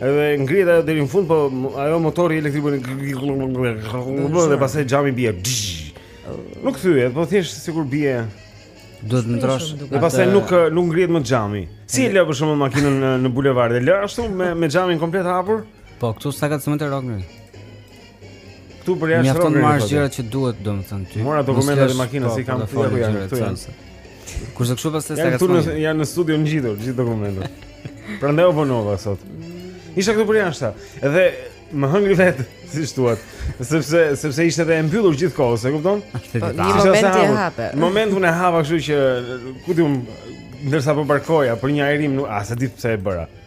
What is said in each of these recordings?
Edhe ngrihet ajo deri në fund, po ajo motori elektrik bën dhe pastaj xhami bie. Nuk thyhet, po thjesht sikur bie. Duhet ta ndrrosh. Dhe pastaj nuk nuk ngrihet më xhami. Si e lë për shembull makinën në bulevard, e lë ashtu me me xhamin komplet hapur? Po këtu sa ka cement e rrok Këtu për jashtë rrokë. Mjafton marrë gjërat që duhet, domethënë ty. Mora dokumentat e makinës, po, i kam këtu apo janë këtu janë. Kur të kshu pas të saktë. Këtu në janë në studio ngjitur gjithë dokumentet. Prandaj u vonova sot. Isha këtu për jashtë. Edhe më hëngri vet, siç thua, sepse sepse ishte edhe e mbyllur gjithë kohën, e kupton? Po, një moment e hape. Një moment unë e hapa, kështu që ku ti ndërsa po parkoja për një ajrim, nuk, a se di pse e bëra.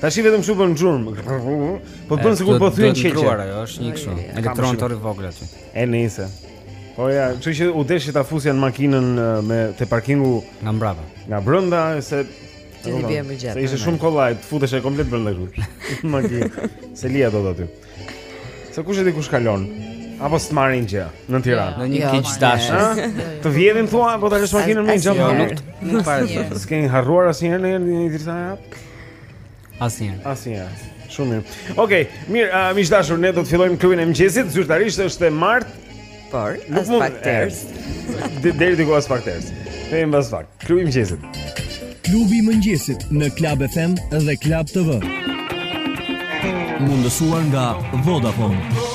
Tash i vetëm kështu bën zhurmë. Po bën sikur po thyen çeçe. Ndrruar ajo, është një kështu. Elektromotor i vogël aty. E nice. Po ja, kështu që u desh ta fusja në makinën me te parkingu nga mbrapa. Nga brenda se ti i bie më gjatë. Se ishte shumë kollaj, të futesh komplet brenda këtu. Magji. S'e lija dot aty. Se kush e di kush kalon? Apo s'të marrin gjë në Tiranë. Në një jo, kiç dashë. Të vjedhin thua apo ta lësh makinën më gjatë? Jo, nuk para. S'ke harruar asnjëherë në jetën e Tiranë? Asnjëherë. Asnjëherë. Shumë mirë. Okej, okay, mirë, uh, miq të dashur, ne do të fillojmë klubin e mëngjesit. Zyrtarisht është e martë. Por, aspak ters Deri diku aspak ters Kthehemi pas pak Klubi mëngjesit Klubi i mëngjesit në Klab FM dhe Klab TV Mundësuar nga Vodafone Vodafone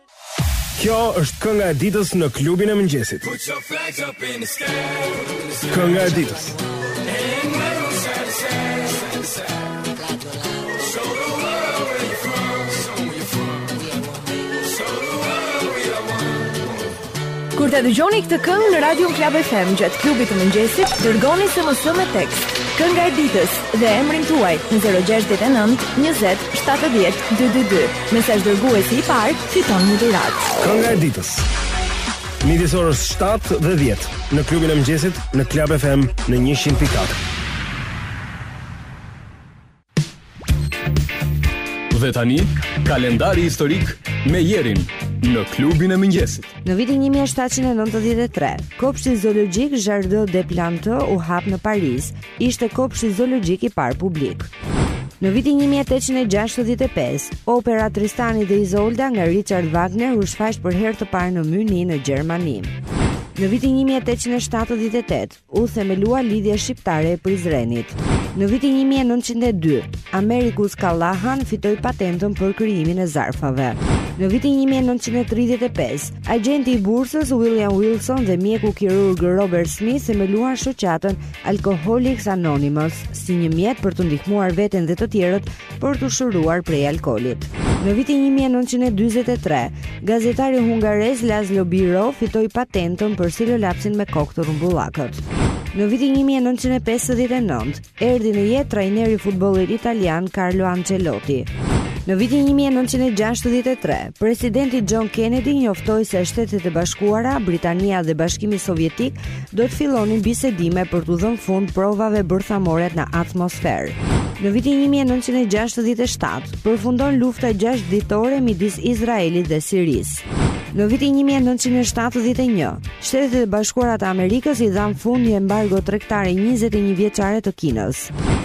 Kjo është kënga e ditës në klubin e mëngjesit. Kënga e ditës. Kur ta dëgjoni këtë këngë në Radio Klab FM gjatë klubit të mëngjesit, dërgoni SMS me tekst. Kënga e ditës dhe emrin tuaj në 069 20 70 222. Mesazhdërguesi i parë fiton një dhuratë. Kënga e ditës. Midis orës 7 dhe 10 në klubin e mëngjesit në Club FM në 100.4. Dhe tani, kalendari historik me Jerin në klubin e mëngjesit. Në vitin 1793, kopshti zoologjik Jardin des Plantes u hap në Paris, Ishte kopshti zoologjik i parë publik. Në vitin 1865, opera Tristani dhe Izolda nga Richard Wagner u shfaq për herë të parë në Mynih në Gjermani. Në vitin 1878, u themelua Lidhja Shqiptare e Prizrenit. Në vitin 1902, Amerikus Callahan fitoi patentën për krijimin e zarfave. Në vitin 1935, agjenti i bursës William Wilson dhe mjeku kirurg Robert Smith themeluan shoqatën Alcoholics Anonymous si një mjet për të ndihmuar veten dhe të tjerët për t'u shëruar prej alkoolit. Në vitin 1943, gazetari hungarez Laszlo Biro fitoi patentën për stilolapsin me kokë të rrumbullakët. Në vitin 1959, erdhi në jetë trajneri i futbollit italian Carlo Ancelotti. Në vitin 1963, presidenti John Kennedy njoftoi se Shtetet e Bashkuara, Britania dhe Bashkimi Sovjetik do të fillonin bisedime për t'u dhënë fund provave bërthamore në atmosferë. Në vitin 1967, përfundon lufta 6 ditore midis Izraelit dhe Sirisë. Në vitin 1971, Shtetet e Bashkuara të Amerikës i dhanë fund një embargoje tregtare 21 vjeçare të Kinës.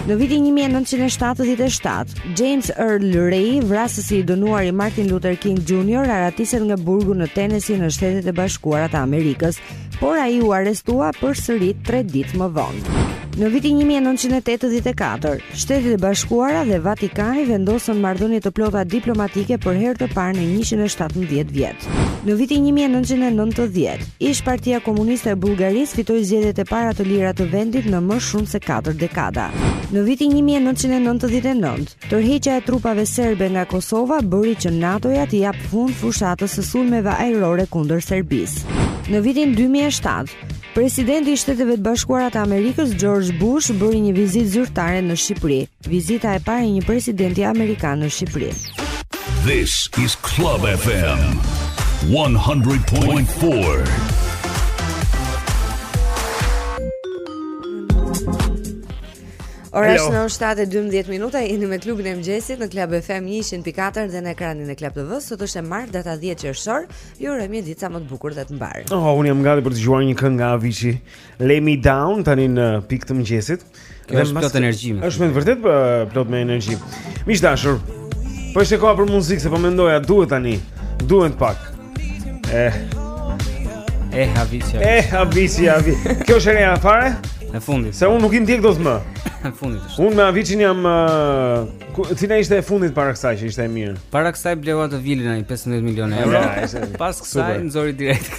Në vitin 1977, James Earl Ray, vrasësi i dënuar i Martin Luther King Jr., aratiset nga burgu në Tennessee në Shtetet e Bashkuara të Amerikës por ai u arrestua përsëri 3 ditë më vonë. Në vitin 1984, Shtetet e Bashkuara dhe Vatikani vendosën marrëdhënie të plota diplomatike për herë të parë në 117 vjet. Në vitin 1990, ish Partia Komuniste e Bullgarisë fitoi zgjedhjet e para të lira të vendit në më shumë se 4 dekada. Në vitin 1999, Tërheqja e trupave serbe nga Kosova bëri që NATO-ja t'i japë fund fushatës së sulmeve ajrore kundër Serbisë. Në vitin 2007, presidenti i Shteteve të Bashkuara të Amerikës, George Bush, bëri një vizitë zyrtare në Shqipëri, vizita e parë e një presidenti amerikan në Shqipëri. This is Club FM 100.4. Ora është 7:12 minuta, jeni me klubin e mëngjesit në Club FM 100.4 dhe në ekranin e Club TV. Sot është e martë, data 10 qershor. Ju urojmë një ditë sa më të bukur dhe të mbarë. Oh, unë jam gati për të dëgjuar një këngë nga Avicii, Lay Me Down tani në pikë të mëngjesit. Kjo është plot energji. Është me të vërtetë plot me energji. Miq të dashur, po është koha për muzikë, se po mendoja duhet tani, duhet pak. Eh. Eh, Avicii. Eh, Avicii, Avicii. Kjo është e re fare? E fundit. Se unë nuk i ndjek dot më. E fundit është. Unë me Avicin jam uh, cila ishte e fundit para kësaj që ishte e mirë. Para kësaj bleu atë vilën ai 15 milionë euro. Pas kësaj nxori direkt.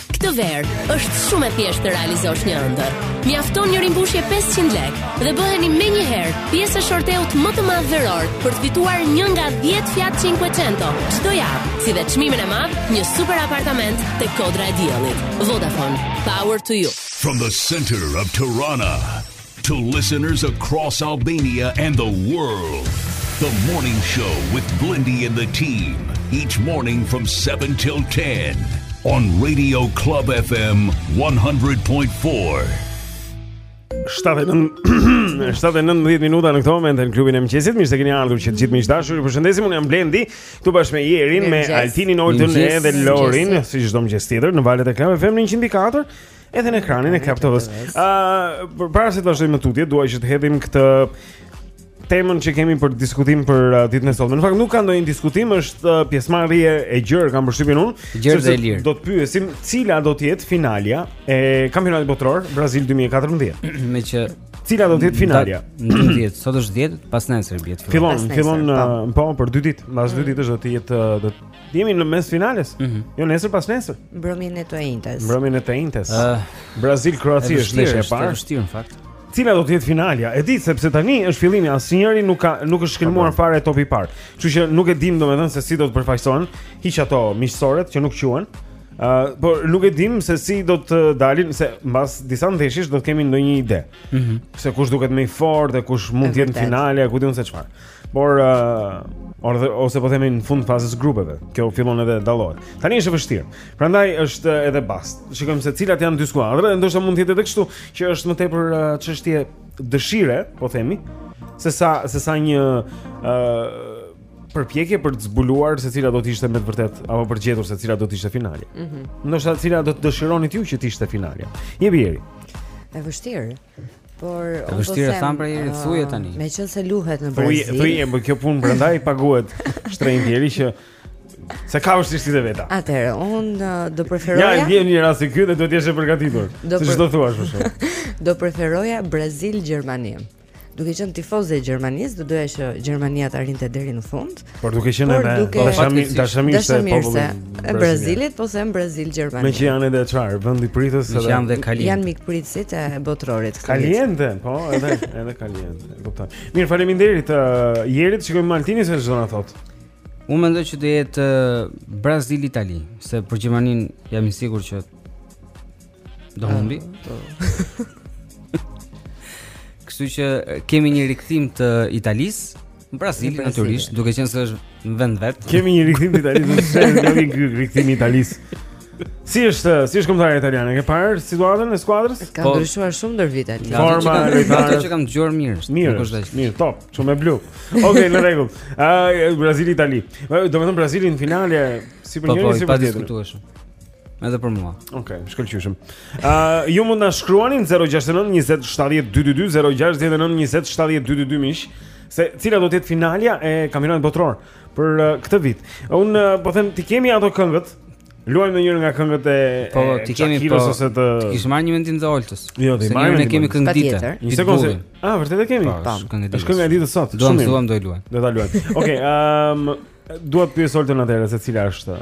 Këtë verë është shumë e thjeshtë të realizosh një ëndërr. Mjafton një rimbushje 500 lekë dhe bëheni menjëherë pjesë e shorteut më të madh veror për të fituar një nga 10 Fiat 500 çdo javë, si dhe çmimin e madh, një super apartament te Kodra e Diellit. Vodafone, power to you. From the center of Tirana To listeners across Albania and the world, the morning show with Blendi and the team, each morning from 7 till 10 on Radio Club FM 100.4. 7:19 minuta në këtë moment në klubin e mëngjesit. Mirë se keni ardhur që të gjithë miq të dashur. Ju përshëndesim. Unë jam Blendi, këtu bashkë me Jerin, me Altinin, Oltën dhe Lorin, si çdo mëngjes tjetër në valët e Club FM 104. Edhe në ekranin e Club TV-s. Ëh, uh, para se të vazhdojmë më tutje, dua që të hedhim këtë temën që kemi për diskutim për uh, ditën e sotme. Në fakt nuk ka ndonjë diskutim, është uh, pjesëmarrje e gjerë, kam përshtypjen unë. Gjerë dhe lirë. Do të pyesim cila do të jetë finalja e Kampionatit Botëror Brazil 2014. Meqë cila do të jetë finalja? Në 10, sot është 10, pasnesër bie të fillon. Fillon, fillon uh, po për 2 ditë, mbas 2 mm. ditësh do të jetë uh, do të Jemi në mes finales. Mm -hmm. Jo nesër pasnesër. Mbrëmjen e të enjtes. Mbrëmjen e të enjtes. Uh, ah. Brazil Kroaci është ndeshja e parë. Është vështirë në fakt. Cila do të jetë finalja? E di sepse tani është fillimi, asnjëri nuk ka nuk është shkelmuar fare topi i parë. Kështu që nuk e dim domethënë se si do të përfaqësohen hiq ato miqësoret që nuk quhen. Ëh, uh, por nuk e dim se si do të dalin se mbas disa ndeshjesh do të kemi ndonjë ide. Mhm. Mm se kush duket më i fortë, kush mund të jetë në finale, ku di unë se çfarë. Por uh, ose ose po themi në fund fazës grupeve. Kjo fillon edhe dallohet. Tani është e vështirë. Prandaj është edhe bast. Shikojmë se cilat janë dy skuadra, ndoshta mund të jetë edhe kështu që është më tepër çështje dëshire, po themi, sesa sesa një ë uh, përpjekje për të zbuluar se cila do të ishte me të vërtetë apo për të gjetur se cila do të ishte finalja. Mm -hmm. Ndoshta cila do të dëshironit ju që të ishte finalja. Një biri. Është vështirë. Por unë po them. Vështirë tham për Jeri thuje uh, tani. Meqenëse luhet në Brazil. Thuje, thuje, por kjo punë prandaj paguhet shtrenjtë deri që Se ka vështirë si dhe veta Atëherë, unë uh, do preferoja Ja, një një rast si kjo dhe do t'ishe përgatitur Se që do thua shumë Do preferoja Brazil-Gjermani Duke qenë tifoze e Gjermanisë Do doja që Gjermania t'arrinte deri në fund Por duke qenë me dashami, dashami ishte populli i Brazilit, po them Brazil Gjermani. Meqë janë edhe çfarë, vendi pritës edhe. Janë dhe kalientë. Janë mikpritësit e botërorit këtu. Kalientë, po, edhe edhe kalientë, e kuptoj. Mirë, faleminderit uh, Jerit, shikojmë Altini se ç'do na thotë. Unë mendoj që do jetë uh, Brazil Itali, se për Gjermaninë jam i sigurt që do ah, humbi. Po. Kështu që uh, kemi një rikthim të Italisë Në Brazil natyrisht, duke qenë se është në vend të vet. Kemi një rikthim të Italisë, është shumë i mirë ky rikthim i Italisë. Si është, si është kombëtarja italiane? Ke parë situatën e skuadrës? Ka po, ndryshuar shumë ndër vite aty. Forma e lojtarëve që kam dëgjuar mirë është. Mirë, nuk është dash. Mirë, top, shumë e blu. Okej, okay, në rregull. Ai Brazili Itali. Do të thonë Brazili në finale si për po, njërin po, si për tjetrin. Po, padiskutueshëm. Edhe për mua. Okej, okay, shkëlqyshëm. Ë, uh, ju mund na shkruani 069 20 70 222 069 20 70 222 miq, se cila do të jetë finalja e kampionatit botëror për uh, këtë vit. Un uh, po them ti i ke ato këngët. Luajmë ndonjë nga këngët e Po, ti kemi po. Ose të kishim marrë një mendim të Oltës. Jo, ti marr. Ne e kemi këngë dite. Një sekondë. Ah, vërtet e kemi. Po, është këngë e ditës sot. Do të luajmë, do të luajmë. Do ta luajmë. Okej, ëm Dua të pyes Oltën atëherë se cila është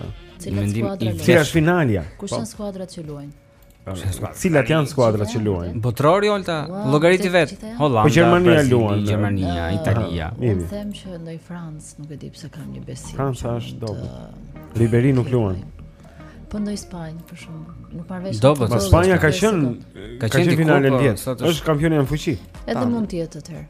mendim i cila është finalja. Kush, po, janë skuadrat që luajnë? Cilat janë skuadrat që luajnë? Botërori Olta, llogariti vetë. Holanda, po Gjermania luan, Gjermania, ah, Italia. Ah, unë them që ndonjë Francë nuk e di pse kam një besim. Franca është e dobët. Ribery nuk luan. Po ndonjë Spanjë për shkak. Nuk marr vesh. Dobët. Po Spanja ka qenë ka qenë në finalen vjet. Është kampioni në fuqi. Edhe mund të jetë atëherë.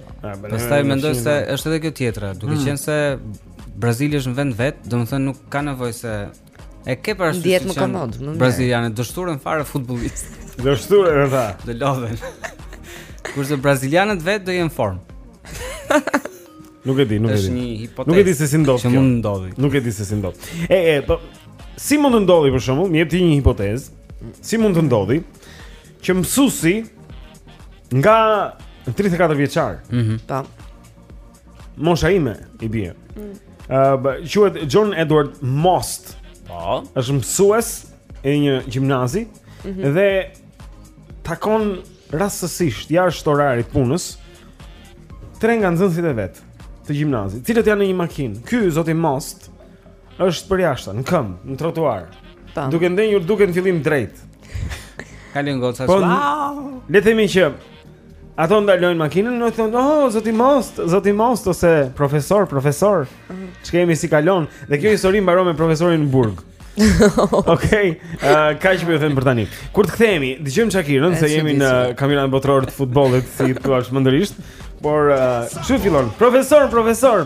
Pastaj mendoj se është edhe kjo tjetra, duke hmm. qenë se Brazili është në vend të vet, domethënë nuk ka nevojë se e ke para sy. Ndihet më komod, më mirë. Brazilianë dështuren fare futbollist. Dështuren ata. Do lodhen. Kurse brazilianët vetë do jenë në formë. Nuk e di, nuk e di. Është një hipotezë. Nuk e di se si ndodh. Që mund të ndodhi. Nuk e di se si ndodh. E e, po si mund të ndodhi për shembull, më jep ti një hipotezë. Si mund të ndodhi? Që mësusi nga 34 vjeçar. Mhm. Mm Ta. Mosha ime i bie. Mhm. Mm uh, quhet John Edward Most. Po. Është mësues i një gjimnazi mm -hmm. dhe takon rastësisht jashtë orarit të punës tre nga nxënësit e vet të gjimnazit, të cilët janë në një makinë. Ky zoti Most Është përjashta, në këmbë, në trotuar. Tam. Duke ndenjur duke në fillim drejt. Kalojnë gocat. Po, le të themi që ato ndalojnë makinën, i thonë, "Oh, zoti Most, zoti Most ose profesor, profesor." Mhm. Ç'kemi si kalon? Dhe kjo histori mbaron me profesorin në burg. Okej, uh, kaq po ju them për tani Kur të kthehemi, dëgjojmë Shakirën Se jemi në kampionat botëror të futbollit Si të jashtë mendërisht Por, uh, që fillon? Profesor, profesor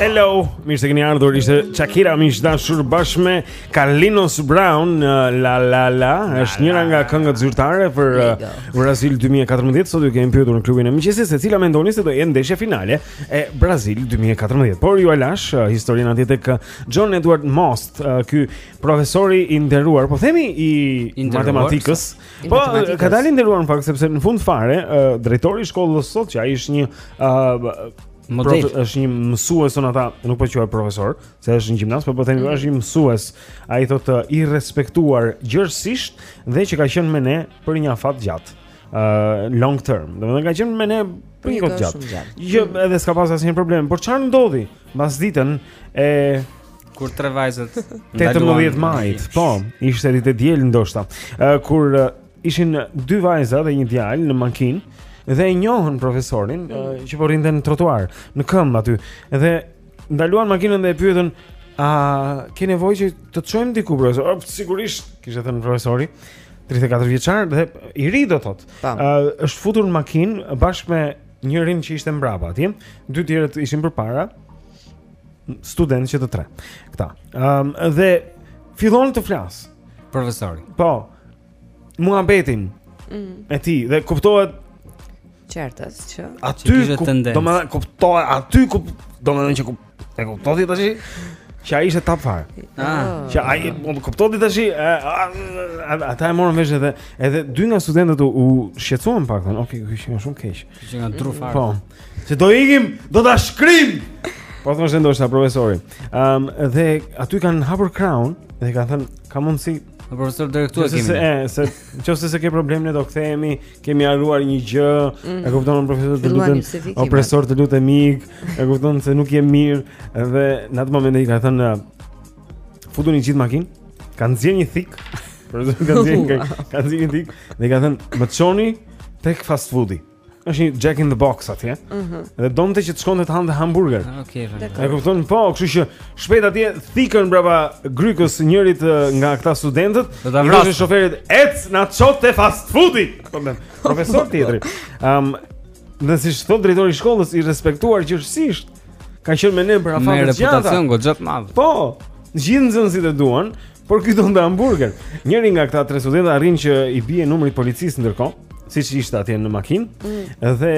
Hello, mirë se keni ardhur. Ishte Shakira miq të dashur bashkë me Carlinhos Brown, uh, la la la, është njëra nga këngët zyrtare për uh, Brazil 2014. Sot ju kemi pyetur në klubin e mëngjesit se cila mendoni se do jetë ndeshja finale e Brazil 2014. Por ju e lashë uh, historinë atje tek John Edward Most, ky profesori i nderuar, po themi i matematikës. Po ka dalë i nderuar në fakt sepse në fund fare drejtori i shkollës thotë që ai është një Model Profe, është një mësues thonë ata, nuk po quaj profesor, se është në gjimnaz, por po themi mm. është një mësues. Ai thotë uh, i respektuar gjerësisht dhe që ka qenë me ne për një afat gjatë. Uh, long term. Domethënë ka qenë me ne për një kohë gjatë. Jo, mm. edhe s'ka pas asnjë problem, por çfarë ndodhi? Mbasditen e kur datës 18 majit, po, ishte ditë e diel ndoshta. Uh, kur uh, Ishin dy vajza dhe një djalë në makinë dhe e njohën profesorin mm. që po rrinte në trotuar, në këmbë aty. Dhe ndaluan makinën dhe e pyetën, "A ke nevojë që të çojmë diku, profesor?" "Po, sigurisht," kishte thënë profesori. 34 vjeçar dhe i ri do thot. Ë është futur në makinë bashkë me njërin që ishte mbrapa atje, dy tjerët ishin përpara studentë, që të tre. Këta. Ëm dhe fillon të flas profesori. Po, muhabetin mm. e tij dhe kuptohet qartës që aty ku do më kuptohet aty ku do më që ku e kuptohet tash që ai ishte tapë fare. Ah, që ai mund të kuptohet tash ata e morën vesh edhe edhe dy nga studentët u shqetësuan pak thon, okay, ky ishte shumë keq. Që nga trutë fare. Po. Se do ikim, do ta shkrijmë. Po thon se ndoshta profesori. Ëm um, dhe aty kanë hapur krahun dhe kanë thënë ka mundsi Po profesor të lutem kemi. Se e, se qoftë se s'ke problem ne do kthehemi, kemi harruar një gjë, mm. e kupton profesor të lutem. O profesor të lutem ik, e kupton se nuk je mirë dhe në atë moment ai ka thënë futuni gjithë makinë, ka nxjerr një thik. Profesori ka nxjerr, ka nxjerr një thik dhe ka thënë më çoni tek fast foodi. Është një Jack in the Box atje. Ëh. Mm dhe donte që të shkonte të hante hamburger. Ah, okej. Okay, e kupton? Po, kështu që shpejt atje thikën mbrapa grykës njërit nga këta studentët. Do ta vrasin shoferit. Ec na ço te fast foodi. Po më. Profesor tjetri. Ëm, um, si thot drejtori i shkollës i respektuar gjerësisht. Ka qenë me ne për afate të gjata. Me reputacion goxha të madh. Po. Gjithë nxënësit e duan, Por ky donte hamburger. Njëri nga këta tre studentë arrin që i bie numrit policisë ndërkohë, siç ishte atje në makinë, mm. dhe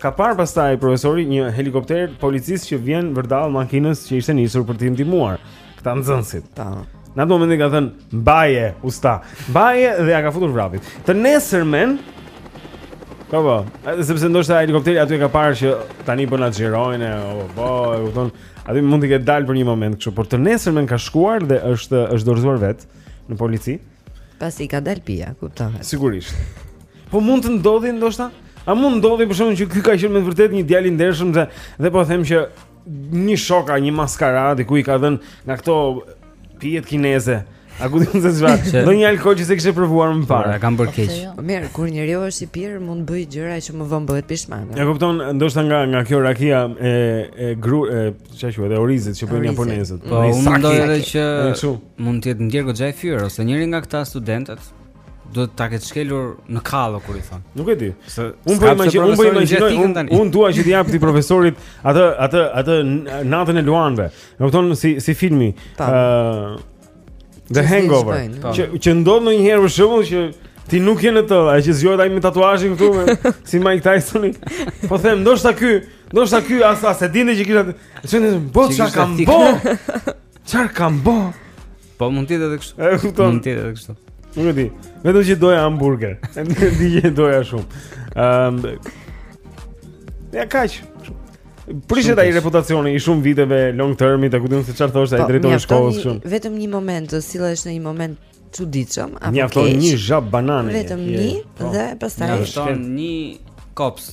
ka parë pastaj profesori një helikopter policie që vjen vërdall makinës që ishte nisur për të ndihmuar këta nxënësit. Ta. Në atë moment i ka thënë mbaje usta. Mbaje dhe ja ka futur vrapit. Të nesërmen Po po, sepse ndoshta helikopteri aty e ka parë që tani po na xhirojnë, o po, e kupton. Aty mund të ketë dalë për një moment kështu, por të nesërmen ka shkuar dhe është është dorëzuar vet në polici. Pasi ka dalë pija, kuptohet. Sigurisht. Po mund të ndodhi ndoshta? A mund ndodhi për shembull që ky ka qenë me vërtet një djalë i ndershëm dhe dhe po them që një shok, a një maskara diku i ka dhënë nga këto Pijet kineze. A ku di unë se çfarë? Ndonjë alkool që s'e kishte provuar më parë. Po, e kam bërë keq. Po, po mirë, kur njeriu është i pirë, mund të bëjë gjëra që më vonë bëhet pishman. Ja kupton, ndoshta nga nga kjo rakia e e gru e çfarë quhet, e orizit që bëjnë japonezët. Po, unë mendoj edhe që mund të jetë ndjer goxha i fyer ose njëri nga këta studentët do ta kenë shkelur në kallo kur i thon. Nuk e di. Unë po imagjinoj, unë po imagjinoj, unë dua që t'i jap ti profesorit atë atë atë natën e luanëve. Domethënë si si filmi, ë uh, The Hangover, po. që që ndodh ndonjëherë për shembull që ti nuk je në të, o, ai që zgjohet ai me tatuazhin këtu si Mike Tyson. Po them, ndoshta ky, ndoshta ky as s'e dinte që kisha. Çfarë kam bë? Çfarë kam bë? Po mund të jetë edhe kështu. E kupton? Mund të jetë edhe kështu. Nuk e di. Vetëm që doja hamburger. E di që doja shumë. Ëm um, Ja kaq. Prishet ai reputacioni i shumë viteve long term, të kujtohet se çfarë thoshte ai drejtori i shkollës kështu. Vetëm një moment, sillesh në një moment çuditshëm apo keq. Mjafton një xhap banane. Vetëm një po. dhe pastaj mjafton një kops.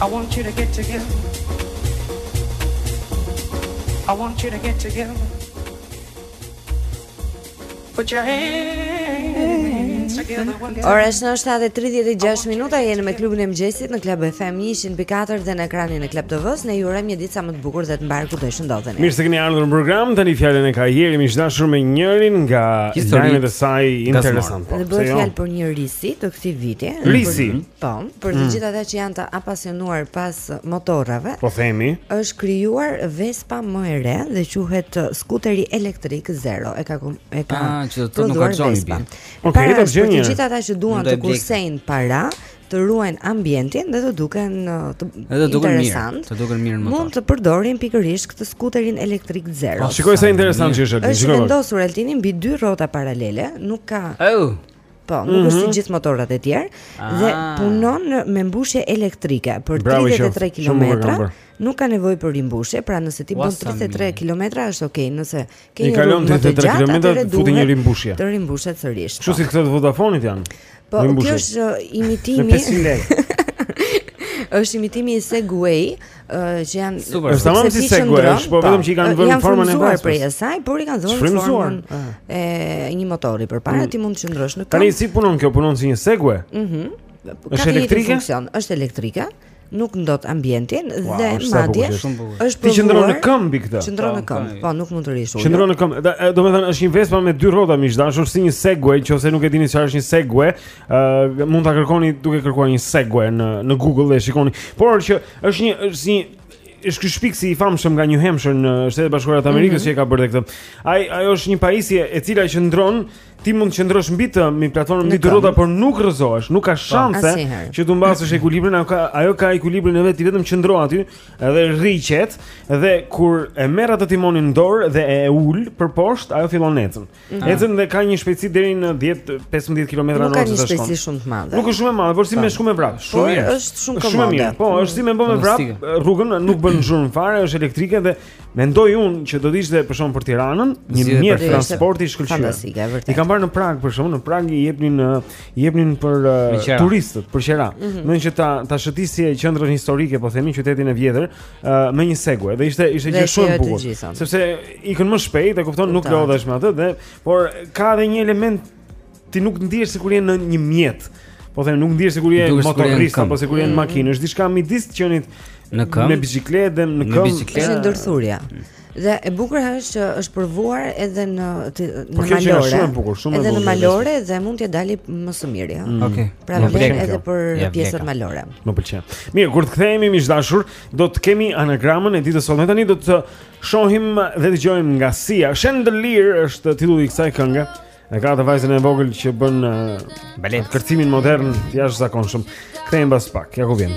I want you to get together. I want you to get together. Put your hands together. Ora është në 7:36 minuta jeni me klubin e mëngjesit në Club FM 100.4 dhe në ekranin e Club TV-s ne ju urojmë një ditë sa më të bukur dhe të mbarë kudo që ndodheni. Mirë se keni ardhur në program. Tani fjalën e ka Jeri miq të dashur me njërën nga historitë e saj interesante. Po, bëhet jo? fjalë për një risi të këtij viti. Risi. Po, për të mm. gjithë ata që janë të apasionuar pas motorrave. Po themi, është krijuar Vespa më e re dhe quhet uh, skuteri elektrik zero. E ka e ka. Ah, që të nuk harxhoni bi. Okej, do të gjeni. Për të gjithë ata që duan të kursejnë para, të ruajnë ambientin dhe të duken uh, të edhe duken mirë, të duken mirë në motor. Mund të përdorin pikërisht këtë skuterin elektrik zero. Po shiko sa interesant që është. Është vendosur Altin mbi dy rrota paralele, nuk ka. Oh. Po, nuk është si mhm. gjithë motorrat e tjerë ah. dhe punon me mbushje elektrike për 33 kilometra. Nuk ka nevojë për rimbushje, pra nëse ti bën 33 kilometra është okay, nëse ke një rrugë më të gjatë, sesa 33 duhet një rimbushje. Të rimbushet sërish. Kështu si këto të Vodafonit janë. Po, kjo është uh, imitimi. Është imitimi i Segway, që janë super është tamam si Segway është po vetëm që i kanë vënë formën e vespës prej asaj por i kanë dhënë formën e një motori përpara mm. ti mund të qëndrosh në këmbë tani si punon kjo punon si një Segway mhm është elektrike është elektrike nuk ndot ambientin wow, dhe madje është ti qëndron në këmbë këtë qëndron në këmbë po nuk mund të rish ulur qëndron në këmbë domethënë është një vespa me dy rrota miq të dashur si një Segway nëse nuk e dini çfarë është një Segway Uh, mund ta kërkoni duke kërkuar një Segway në në Google dhe shikoni. Por që është një është si është ky shpikësi i famshëm nga New Hampshire në Shtetet e Bashkuara të Amerikës mm -hmm. që e ka bërë këtë. Ai ajo është një pajisje e cila qëndron ti mund të qëndrosh mbi të mbi platformën mbi rrota por nuk rrëzohesh, nuk ka po, shanse që të humbasësh ekuilibrin, ajo ka ajo ka ekuilibrin e vet, ti vetëm qëndro aty dhe rri qetë dhe kur e merr atë timonin në dorë dhe e ul për poshtë, ajo fillon ecën. Mm. Ecën dhe ka një shpejtësi deri në 10-15 km në orë. Nuk ka një shpejtësi shumë të madhe. Nuk është shumë e madhe, por si po. me shku me vrap. Shumë mirë. Po, është shumë komode. Shumë mirë. Po, është si me bë me vrap. Rrugën nuk bën zhurmë fare, është elektrike dhe mendoj unë që do të ishte për shembull për Tiranën, një mjet transporti i shkëlqyer. Fantastike, vërtet. I kam parë në Prag për shembull në Prag i jepnin i jepnin për uh, turistët, për qera. Mm -hmm. Mendoj që ta ta shëtisje qendrën historike, po themi qytetin e vjetër, uh, me një Segway. Dhe ishte ishte gjë shumë e bukur. Sepse ikën më shpejt, e kupton, nuk lodhesh me atë dhe por ka edhe një element ti nuk ndihesh sikur je në një mjet. Po themi nuk ndihesh sikur je motorist apo sikur je në mm. makinë, është diçka midis të qenit në këmbë, në biçikletë dhe në këmbë. Në biçikletë është ndërthurja. Mm. Dhe e bukura është që është provuar edhe në të, në po malore. Është shumë e bukur, shumë e bukur. Edhe në malore dhe mund t'ia dali më së miri, ëh. Mm. Okej. Pra vlen edhe për ja, pjesën malore. Më pëlqen. Mirë, kur të kthehemi miq të dashur, do të kemi anagramën e ditës së sotme tani do të Shohim dhe dëgjojmë nga Sia. Chandelier është titulli i kësaj kënge. Dhe ka atë vajzën e vogël që bën balet kërcimin modern të jashtëzakonshëm. Kthehemi pas pak, ja ku vjen.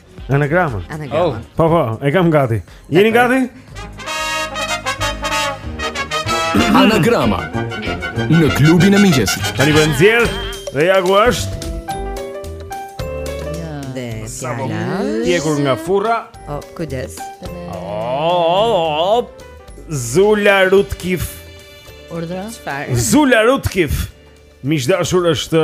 Anagramën. Anagramën. Oh. Po po, e kam gati. Jeni gati? Anagrama në klubin e mëngjesit. Tani bën zier dhe ja ku është. Dhe fjala. E pjekur nga furra? O, oh, kujdes. Oh, Zula Rutkif. Urdhra? Çfarë? Zula Rutkif. Miq të dashur është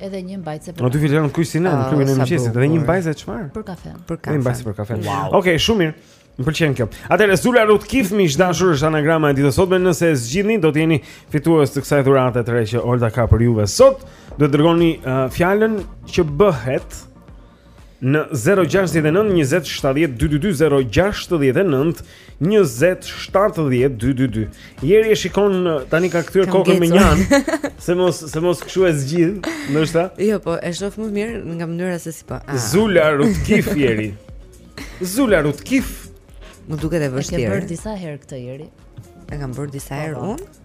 Edhe një mbajtëse për. Po dy filxhan kuq si ne në klubin e mëngjesit, edhe një mbajtëse çfarë? Për kafe. Për kafe. Një mbajtëse për kafe. Wow. Okej, shumë mirë. Më pëlqen kjo. Atëherë Zula Rut Kif miq të dashur është anagrama e ditës së sotme, nëse e zgjidhni do të jeni fitues të kësaj dhurate të re që Olta ka për juve sot. Do të dërgoni uh, fjalën që bëhet në 069 20 70 222 069 20 70 222 Jeri e shikon tani ka kthyer kokën mënjanë se mos se mos kshu e zgjidh ndoshta Jo po e shoh më mirë nga mënyra se si po ah. Zula Rutkif Jeri Zula Rutkif Më duket e vështirë E ke bërë disa herë këtë Jeri E kam bërë disa herë po, po. unë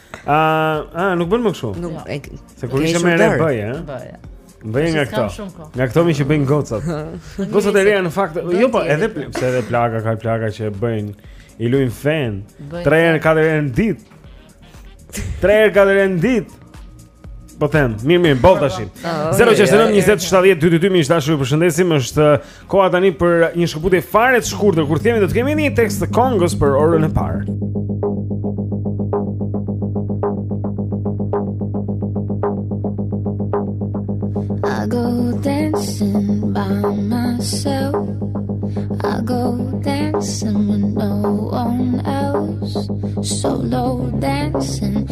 A, a nuk bën më kështu. Nuk e. Se kur ishte më re bëj, ha. Bëj. Bëj nga këto. Nga këto më që bëjnë gocat. Gocat e reja në fakt, jo po, edhe pse edhe plaka ka plaka që e bëjnë. I luajnë fen. Tre herë katër herë në ditë. Tre herë katër herë në ditë. Po them, mirë mirë, boll tash. 069 20 70 222 miq të dashur ju përshëndesim. Është koha tani për një shkëputje fare të shkurtër kur kthehemi do të kemi një tekst të këngës për orën e parë. I go dancing by myself. I go dancing with no one else. Solo dancing.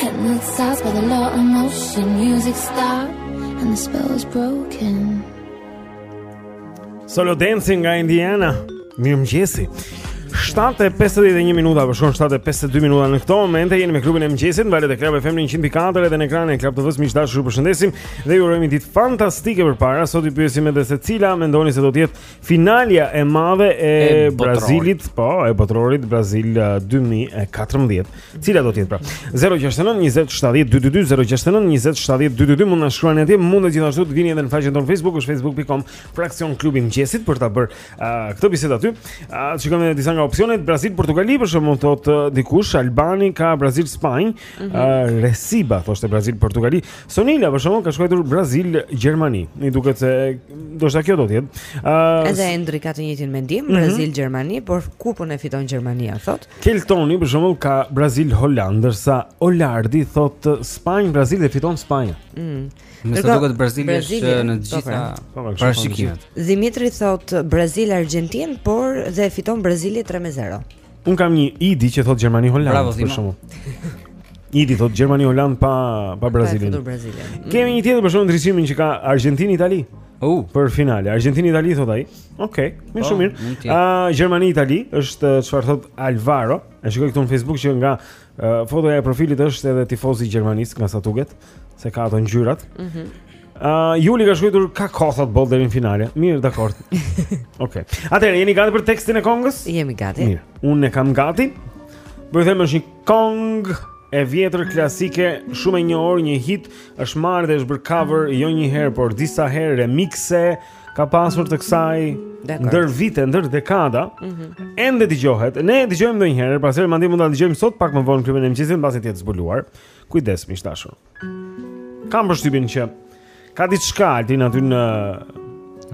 Hypnotized by the law of motion, music stop and the spell is broken. Solo dancing nga Indiana. Mirëmëngjesi. 7:51 minuta, po shkon 7:52 minuta në këto momente jeni me klubin e mëngjesit, valët e Club FM 104 edhe në ekranin e Club TV-s miq të dashur, ju përshëndesim dhe ju urojmë ditë fantastike përpara. Sot i pyesim edhe se cila mendoni se do të jetë Finalja e madhe e, e Brazilit, po, e Botërorit Brazil 2014. Cila do të jetë pra? 069 20 70 222 069 20 70 222 mund të na shkruani atje, mund gjithashtu të vini edhe në faqen tonë Facebook, është facebook.com fraksion klubi i mëngjesit për ta bërë uh, këtë bisedë aty. Uh, Shikojmë disa nga opsionet Brazil Portugali për shembull thotë uh, dikush Albani ka Brazil Spanjë. Mm -hmm. Resiba, thoshte Brazil, Portugali Sonila, për shembull, ka shkruajtur Brazil, Gjermani Më duket se ndoshta kjo do të jetë uh, Edhe Endri ka të njëjtin mendim, mm -hmm. Brazil, Gjermani Por kupën e fiton Gjermania, thotë Keltoni, për shembull, ka Brazil, Holandë Ndërsa Olardi, thotë Spanjë, Brazil dhe fiton Spanja mm -hmm. Me sa duket Brazili është në po, të gjitha pra. po, po, parashikimet Dimitri thotë Brazil, Argjentinë, por dhe fiton Brazili 3-0 Unë kam një Idi që thotë Gjermani Holandë për shembull. Idi thotë Gjermani Holandë pa pa Brazilin. Pa Brazilin. Kemi një tjetër për shembull ndryshimin që ka Argjentinë Itali. U uh. për finale. Argjentinë Itali thotë ai. Okej, okay, më po, shumë mirë. Ë uh, Gjermani Itali është çfarë thotë Alvaro. E shikoj këtu në Facebook që nga Uh, fotoja e profilit është edhe tifoz i Gjermanisë, me sa duket, se ka ato ngjyrat. Mhm. Mm uh, Juli ka shkruar ka kohë boll deri në finale. Mirë, dakord. Okej. Okay. Atëherë jeni gati për tekstin e këngës? Jemi gati. Mirë. Unë e kam gati. Po them është një këngë e vjetër klasike, shumë e njohur, një hit, është marrë dhe është bërë cover jo një herë, por disa herë remixe. ka pasur të kësaj ndër vite, ndër dekada, mm -hmm. ende dëgjohet. Ne dëgjojmë ndonjëherë, pra ndoshta madje mund ta dëgjojmë sot pak më vonë klubin e mëngjesit mbasi të jetë zbuluar. Kujdes miq të dashur. Kam përshtypjen që ka diçka aty në aty në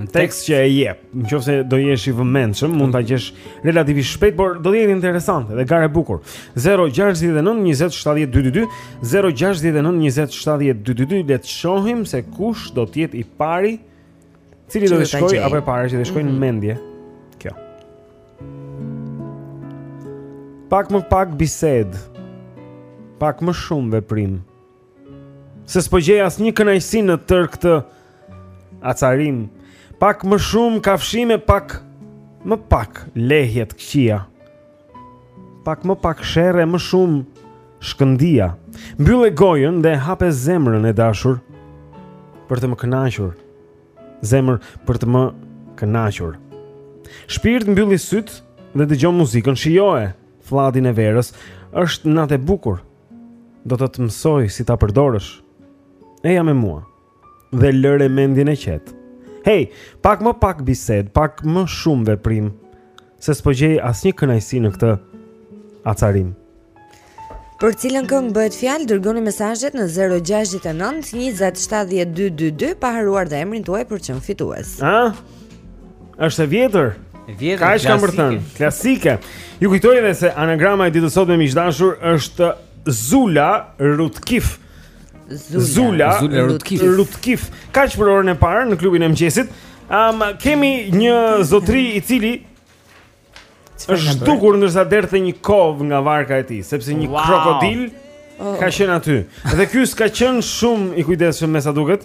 në tekst që e jep. Nëse do jesh i vëmendshëm, mund ta gjesh relativisht shpejt, por do të jetë interesante dhe garë e bukur. 069 20 70 222, 069 20 70 222, le të shohim se kush do të jetë i pari. Mm Cili do të shkojë apo e para që të shkojë në mhm. mendje? Kjo. Pak më pak bisedë. Pak më shumë veprim. Se s'po gjej asnjë kënaqësi në tërë këtë acarim. Pak më shumë kafshime, pak më pak lehje të këqija. Pak më pak sherre, më shumë shkëndija. Mbylle gojën dhe hape zemrën e dashur për të më kënaqur. Zemër për të më kënaqur. Shpirt mbylli sytë dhe dëgjo muzikën, shijoje flladin e verës. Është natë e bukur. Do të të mësoj si ta përdorësh. Eja me mua. dhe lëre mendjen e qetë. Hej, pak më pak bisedë, pak më shumë veprim, se s'po gjej asnjë kënaqësi në këtë acarim. Për cilën këngë bëhet fjalë, dërgoni mesazhet në 069 2070222 pa harruar dhe emrin tuaj për të qenë fitues. Ëh? Është e vjetër. E vjetër. Kaq kam për të thënë, klasike. Ju kujtoj edhe se anagrama e ditës së sotme miq të dashur është Zula Rutkif. Zula, Zula Rutkif. Rutkif. Kaq për orën e parë në klubin e mëngjesit? Ëm um, kemi një zotëri i cili është dukur ndërsa derdhte një kovë nga varka e tij, sepse një wow. krokodil oh. ka qenë aty. Dhe ky s'ka qenë shumë i kujdesshëm me sa duket.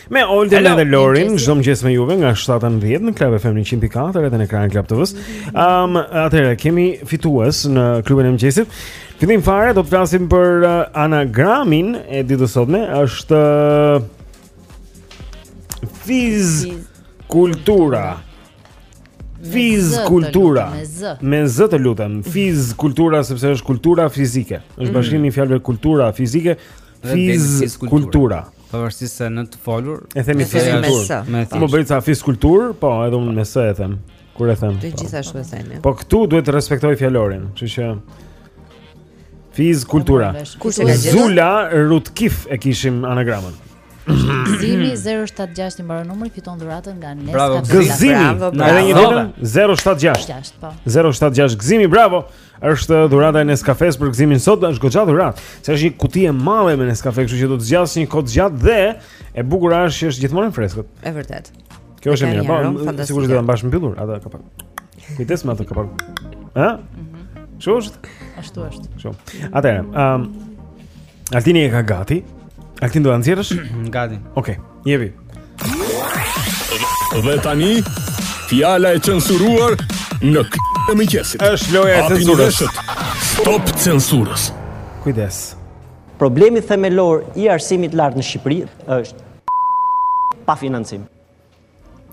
Me Olden dhe Lorin, çdo mëngjes me juve nga 7:00 në 10:00 në Club FM 104 edhe në ekranin e Club TV-s. Ëm, um, atëherë kemi fitues në klubin e mëngjesit. Fillim fare do të flasim për uh, anagramën e ditës së sotme, është uh, fizkultura. Fizkultura. Me z të lutem, fizkultura sepse është kultura fizike. Është mhm. bashkimi i fjalëve kultura fizike, fizkultura. Pavarësisht se në të folur, e themi fiskultur. Më bëj ca fiskultur, po, edhe unë me s e them. Kur e them. Të gjithë ashtu e themi. Po këtu duhet të respektoj fjalorin, kështu që Fizkultura. Zula Rutkif e kishim anagramën. Gëzimi 076 i mbaron numri fiton dhuratën nga Nescafe. Bravo Gëzimi. Bravo, bravo. Edhe një herë 076. 6 po. 076 Gëzimi, bravo. Është dhurata e Nescafes për Gëzimin sot, është goxha dhuratë. Se është një kuti e madhe me Nescafe, kështu që do të zgjasë një kohë të gjatë dhe e bukura është që është gjithmonë e freskët. Është vërtet. Kjo është e mirë, po. Sigurisht do ta mbash mbyllur atë kapak. Kujdes me atë kapak. Ë? Mhm. Kështu është. Ashtu është. Kështu. Atëherë, ëm um, Altini e ka gati. Altin do ta nxjerrësh? Gati. Okej. Okay. Jepi. Dhe tani fjala e censuruar në këtë mëngjes. Është loja e censurës. Stop censurës. Kujdes. Problemi themelor i arsimit të lartë në Shqipëri është pa financim.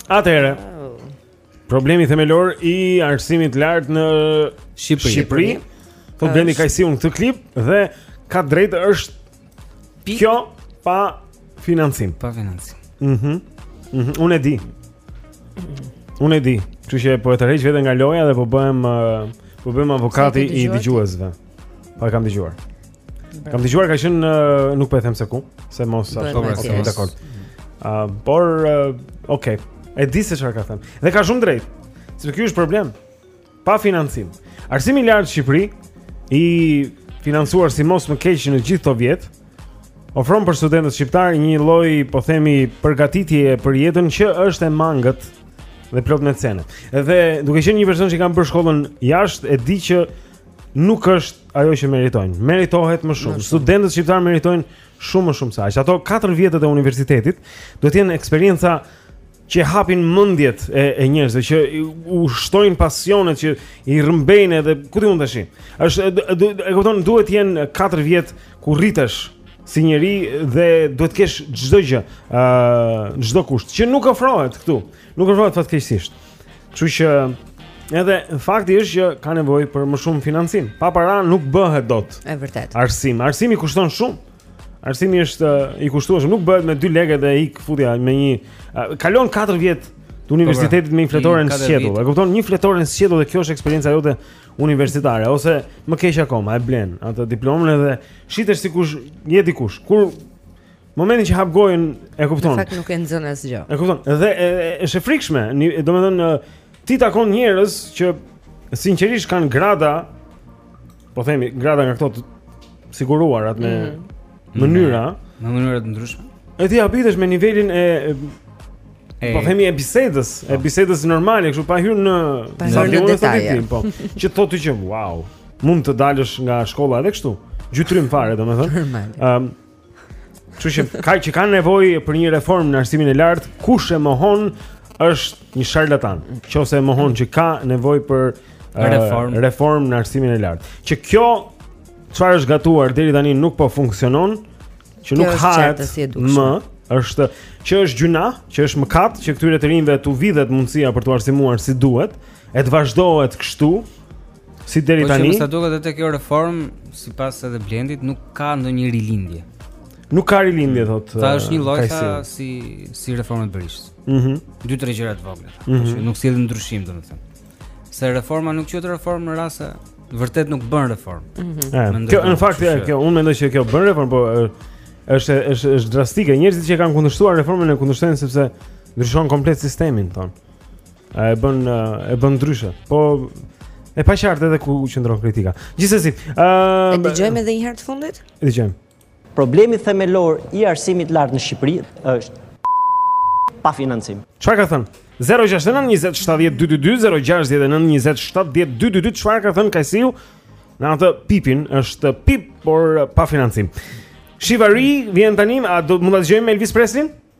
Atëherë, Problemi themelor i arsimit të lartë në Shqipëri. Shqipëri. Po Blendi ka si unë këtë klip dhe ka të drejtë është Pik. kjo pa financim. Pa financim. Mhm. Mm mhm. Mm Unë e di. Unë e di. Kështu që po e tërheq veten nga loja dhe po bëhem po bëhem avokati i dëgjuesve. Po e kam dëgjuar. Kam dëgjuar ka qenë uh, nuk po e them se ku, se mos sa po e dakord. Ëm, por uh, okay. E di se çfarë ka thënë. Dhe ka shumë të drejtë. Se ky është problem. Pa financim. Arsimi i lartë në Shqipëri i financuar si mos më keq në gjithë këto vite, ofron për studentët shqiptar një lloj, po themi, përgatitje për jetën që është e mangët dhe plot me cene. Dhe duke qenë një person që kam bërë shkollën jashtë, e di që nuk është ajo që meritojnë. Meritohet më shumë. Studentët shqiptarë meritojnë shumë më shumë se aq. Ato 4 vitet e universitetit duhet të jenë eksperienca që hapin mendjet e, e njerëzve që u shtojnë pasionet që i rrëmbejnë edhe ku ti mund të. Është e, e, e kupton duhet të jenë 4 vjet ku rritesh si njeri dhe duhet të kesh çdo gjë, ë uh, çdo kusht që nuk ofrohet këtu. Nuk ofrohet fatkeqësisht. Kështu që edhe fakti është që ka nevojë për më shumë financim. Pa para nuk bëhet dot. Është vërtet. Arsim, arsimi kushton shumë. Arsimi është i kushtueshëm, nuk bëhet me 2 lekë dhe ik futja me një kalon 4 vjet të universitetit me një fletore në sqetull. E kupton, një fletore në sqetull dhe kjo është eksperienca jote universitare ose më keq akoma, e blen atë diplomën edhe shitesh sikur je dikush. Kur Momentin që hap gojën, e kupton. Në fakt nuk ke nxënë asgjë. E kupton. Dhe është e frikshme, domethënë ti takon njerëz që sinqerisht kanë grada, po themi, grada nga këto të siguruara me mm -hmm. mënyra, në mënyra të ndryshme. E ti habitesh me nivelin e E, po themi e bisedës, po. e bisedës normale, kështu pa hyrë në sa në detaje, po. Që thotë që wow, mund të dalësh nga shkolla edhe kështu. Gjytyrym fare, domethënë. Ëm, Kështu që që ka nevojë për një reformë në arsimin e lartë, kush e mohon është një sharlatan. Nëse e mohon që ka nevojë për reform. uh, reform në arsimin e lartë. Që kjo çfarë është gatuar deri tani nuk po funksionon, që nuk hahet më, është që është gjynah, që është mëkat që këtyre të rinjve t'u vidhet mundësia për t'u arsimuar si duhet, e të vazhdohet kështu Si deri tani? Po sa duket edhe kjo reformë, sipas edhe Blendit, nuk ka ndonjë rilindje. Nuk ka rilindje thotë. Tha është një lloj si si reforma e Berishës. Mhm. Mm Dy tre gjëra të vogla, mm -hmm. që nuk sjellin ndryshim domethënë. Se reforma nuk quhet reformë në rast se vërtet nuk bën reformë. Mm -hmm. Kjo në fakt është kjo, unë mendoj se kjo bën reformë, po është është është drastike. Njerëzit që e kanë kundërshtuar reformën e kundërshtojnë sepse ndryshon komplet sistemin tonë. E bën e bën ndryshe. Po e paqartë edhe ku qëndron kritika. Gjithsesi, ë E dëgjojmë edhe një herë të fundit? E dëgjojmë. Problemi themelor i arsimit të lartë në Shqipëri është pa financim. Çfarë ka thënë? 069 20 70 222 069 20 70 222 çfarë ka thënë Kajsiu? Në atë pipin është pip por pa financim. Shivari vjen tani, a do mund ta dëgjojmë Elvis Preslin?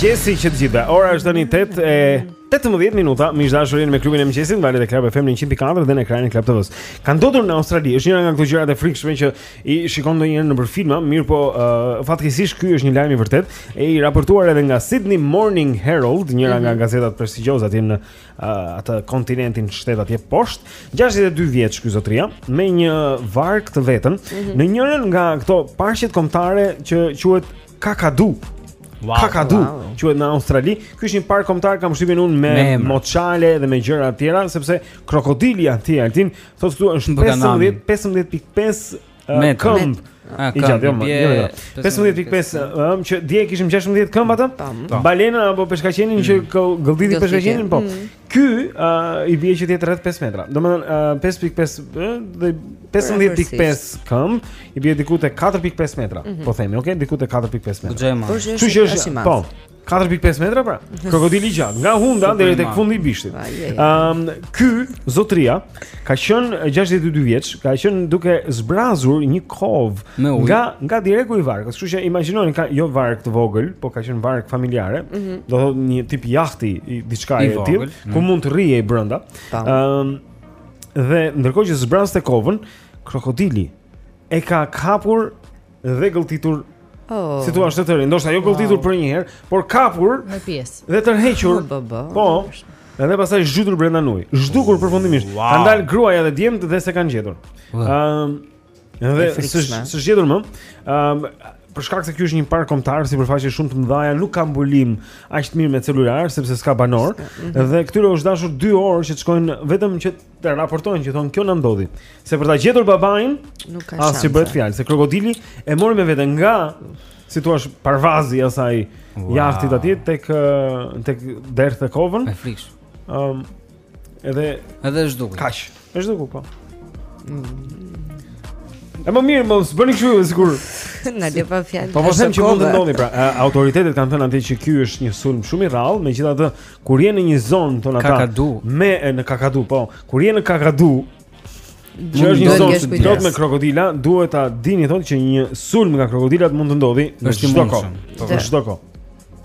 mëngjesi që të gjithëve. Ora është tani 8 e 18 minuta. Miq të dashur jeni me klubin e mëngjesit, valët e Club FM 104 dhe në ekranin e Club TV-s. Ka ndodhur në Australi, është njëra nga këto gjërat e frikshme që I shikon ndonjëherë nëpër filma, mirëpo uh, fatkeqësisht ky është një lajm i vërtetë, i raportuar edhe nga Sydney Morning Herald, njëra nga mm -hmm. gazetat prestigjioze atje në uh, atë kontinentin shtet atje poshtë. 62 vjeç ky zotëria me një varkë të vetën mm -hmm. në njërin nga këto parqet kombëtare që quhet Kakadu. Wow, Kakadu, wow. quhet në Australi. Ky është një park kombëtar kam përshtypjen unë me, me moçale dhe me gjëra të tjera, sepse krokodili aty altin Thotë këtu është 15 15.5 këmbë. I gjatë, jo, jo, jo. 15.5 ëm që dje kishim 16 këmbë atë. Po. Balena apo peshkaqenin mm. që gëlltiti peshkaqenin, po. Mm. Ky i bie që të jetë rreth 5 metra. Domethënë 5.5 dhe 15.5 këmbë i bie diku te 4.5 metra, mhm. po themi, okay, diku te 4.5 metra. Kështu që është po. 4.5 metra pra. Krokodil i gjatë, nga hunda deri tek fundi i bishtit. Ëm um, ky zotëria ka qenë 62 vjeç, ka qenë duke zbrazur një kovë nga nga direku i varkës. Kështu që imagjinoni ka jo varkë të vogël, po ka qenë varkë familjare, mm -hmm. do të thotë një tip jahti diçka e tillë, mm -hmm. ku mund të rrihej brenda. Ëm um, dhe ndërkohë që zbrazte kovën, krokodili e ka kapur dhe gëlltitur Oh. Si thua është të tërë, ndoshta jo gëlltitur për një herë, por kapur me pjesë. Dhe tërhequr. Po. Edhe pastaj zhytur brenda në ujë. Zhdukur përfundimisht. Wow. Ka ndal gruaja dhe djemt dhe s'e kanë gjetur. Ëm um, dhe s'është gjetur më. Ëm um, për shkak se ky është një park kombëtar sipërfaqe shumë të mëdha, nuk ka mbulim aq të mirë me celular sepse s'ka banorë. Mm -hmm. Dhe këtyre u është dashur 2 orë që të shkojnë vetëm që Të raportojnë që thonë kjo na ndodhi. Se për ta gjetur babain, nuk ka shans as bëhet fjalë, se krokodili e mori me vete nga si thua parvazi i atij wow. jahti aty tek tek derdhte kovën. E frikshme. Ëm um, edhe edhe është zhdukur. Kaq? Është zhdukur po. Mm. E më mirë mos bëni kështu sigur. Na le pa fjalë. Po po them që mund të ndodhë pra. Autoritetet kanë thënë atë që ky është një sulm shumë i rrallë, megjithatë Kur je në një zonë thonë ata. Kakadu. Domethënë Kakadu, po. Kur je në Kakadu, që është një zonë që plot me krokodila, duhet ta dini thonë që një sulm nga krokodilat mund të ndodhë në çdo kohë. Po. Në çdo kohë.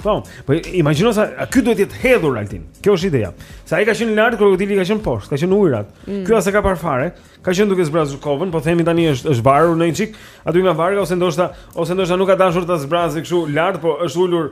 Po, po imagjino sa ky duhet të jetë hedhur Altin. Kjo është ideja. Sa ai ka qenë lart, krokodili ka qenë poshtë, ka qenë nën ujërat. Mm. Ky as e ka parë fare, ka qenë duke zbrazur kovën, po themi tani është është varur një çik, aty nga varka ose ndoshta ose ndoshta nuk ka dashur ta zbrazë kështu lart, po është ulur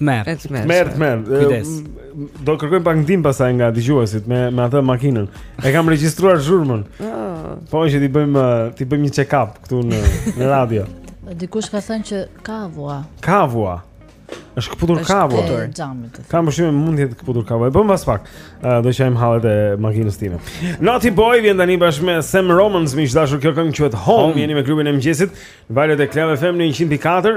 Tmerr. Tmerr, tmerr. Kujdes. Do të kërkoj pak ndihmë pastaj nga dëgjuesit me me atë makinën. E kam regjistruar zhurmën. Oh. Po që t'i bëjmë t'i bëjmë një check-up këtu në në radio. Dikush ka thënë që kavua. Kavua. Është këputur kavua. Kam përshtypjen mund të jetë këputur kavua. E bëjmë pas pak. Uh, do qajmë hallet e makinës sime. Naughty Boy vjen tani bashkë me Sam Romans, miq të dashur, kjo këngë quhet Home. Jeni me klubin e mëngjesit. Valët e Club FM në 104.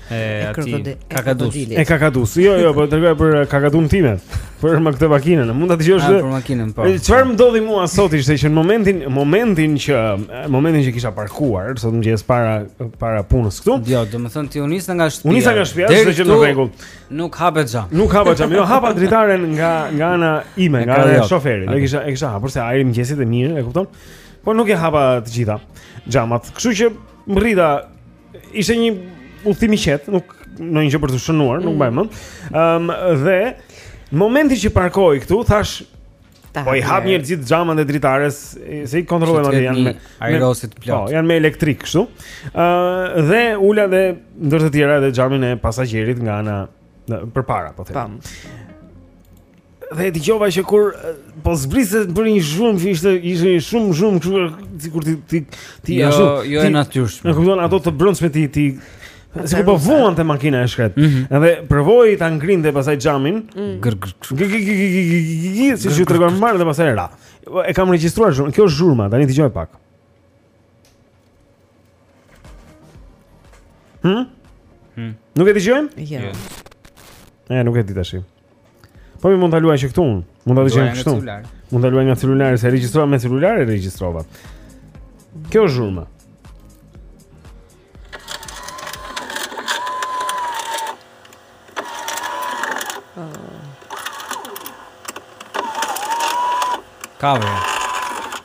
E atij kakadus. E kakadus. Jo, jo, po dëgjoj për eh, kakadun time. Domethënë për makinën. Mund ta dëgjosh edhe. Ah, për makinën, po. Çfarë më ndodhi mua sot ishte që në momentin, momentin që eh, momentin që kisha parkuar sot mëngjes para para punës këtu. Jo, domethënë ti u nise nga shtëpia. U nisa nga shtëpia, gjithçka në rregull. Nuk hapa xham. Nuk hapa xham. Jo, hapa dritaren nga nga ana ime, nga ana e shoferit. E kisha e kisha hapur se ajri i mëngjesit i mirë, e kupton? Po nuk e hapa të gjitha xhamat. Kështu që mbërrita Ishte një udhëtim i qetë, nuk ndonjë gjë për t'u shënuar, nuk mbaj mend. Ëm um, dhe momenti që parkoj këtu, thashë po i hap njëherë gjithë xhamat e dritares, se i kontrollojmë ato janë me ajrosje plot. Po, janë me elektrik kështu. Ë uh, dhe ula dhe ndër të tjera edhe xhamin e pasagjerit nga ana përpara, po them. Dhe e dëgjova që kur po zbriste bëri një zhurmë që ishte ishte një shumë zhurmë kështu sikur ti ti ti jo, ashtu. Jo, jo e natyrshme. Nuk kupton ato të brëndshme ti ti sikur po vuante makina e shkret. Mhm. Edhe provoi ta ngrinte pasaj xhamin. Si ju tregon më dhe pasaj ra. E kam regjistruar zhurmën. Kjo është zhurma, tani dëgjoje pak. Hm? Hm. Nuk e dëgjojmë? Jo. Ja. Ja, nuk e di tash. Po mirë mund ta luaj që këtu. Mund ta dëgjojmë këtu. Mund ta luaj nga celulari, se regjistrova me celular e regjistrova. Kjo është zhurma. Kave.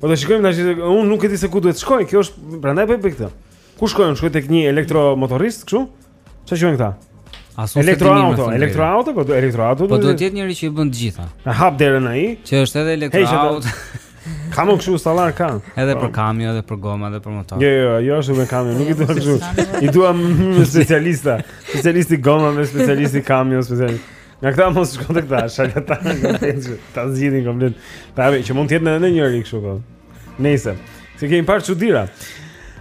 Po do shikojmë tash, unë nuk e di se ku duhet të shkoj. Kjo është prandaj po e bëj këtë. Ku shkoj unë? Shkoj tek një elektromotorist kështu? Çfarë quhen këta? Asun elektroauto, elektroauto, po elektroauto. Po do të jetë njëri që i bën të gjitha. E hap derën ai. Që është edhe elektroauto. Ka më kështu ustallarë ka. Edhe për kamion, edhe për goma, edhe për motor. Jo, jo, jo, është me kamion, nuk i dua kështu. I dua specialista, specialisti goma, me specialisti kamion, specialist. Nga këta mos shko te këta, shaka ta në kontenqë, ta zgjidin komplet. Ta ave, që mund të jetë në në njëri kështu po. Nese, se kemi parë çudira.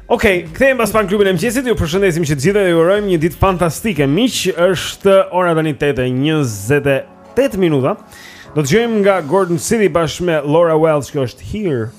Okej, okay, kthehemi pas pak në klubin e mëngjesit, ju përshëndesim që të gjithë dhe ju urojmë një ditë fantastike. Miq është ora tani tetë e 28 minuta. Do të dëgjojmë nga Gorgon City bashkë me Laura Welsh, kjo është Here.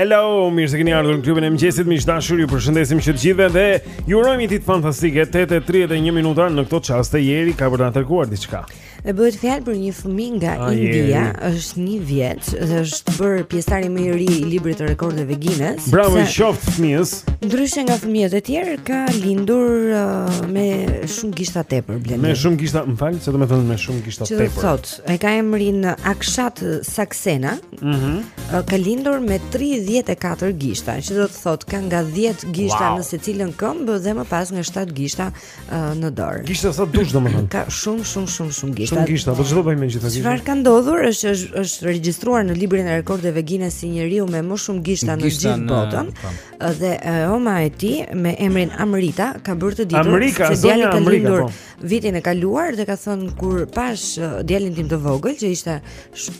Hello, mirë se keni ardhur në klubin e mëngjesit. Miq të dashur, ju përshëndesim që të gjithëve dhe ju urojmë një ditë fantastike. 8:31 minuta në këto çaste Jeri ka për të na treguar diçka. E bëhet fjalë për një fëmijë nga a, India, Jeri. është 1 vjeç dhe është bërë pjesëtari më i ri i librit të rekordeve Guinness. Bravo i qoftë fëmijës. Ndryshe nga fëmijët e tjerë ka lindur uh, me shumë gishta tepër, Blendi. Me shumë gishta, më fal, se do të thoja me shumë gishta tepër. Që do të thotë, ai ka emrin Akshat Saksena. Mhm. Mm uh, ka lindur me 34 gishta, që do të thotë ka nga 10 gishta wow. në secilën këmbë dhe më pas nga 7 gishta uh, në dorë. Gishta sa dush domethënë. Ka shumë shumë shumë shumë gishta. Shumë gishta, po ç'do bëjmë me gjithë gishta. Çfarë ka ndodhur është është është regjistruar në librin e rekordeve Guinness si njeriu me më shumë gishta në gjithë botën. Po. Dhe e ëma e tij me emrin Amrita ka bërë të ditur Amrita, se djali ka Amrita, lindur po. vitin e kaluar dhe ka thënë kur pashë djalin tim të vogël që ishte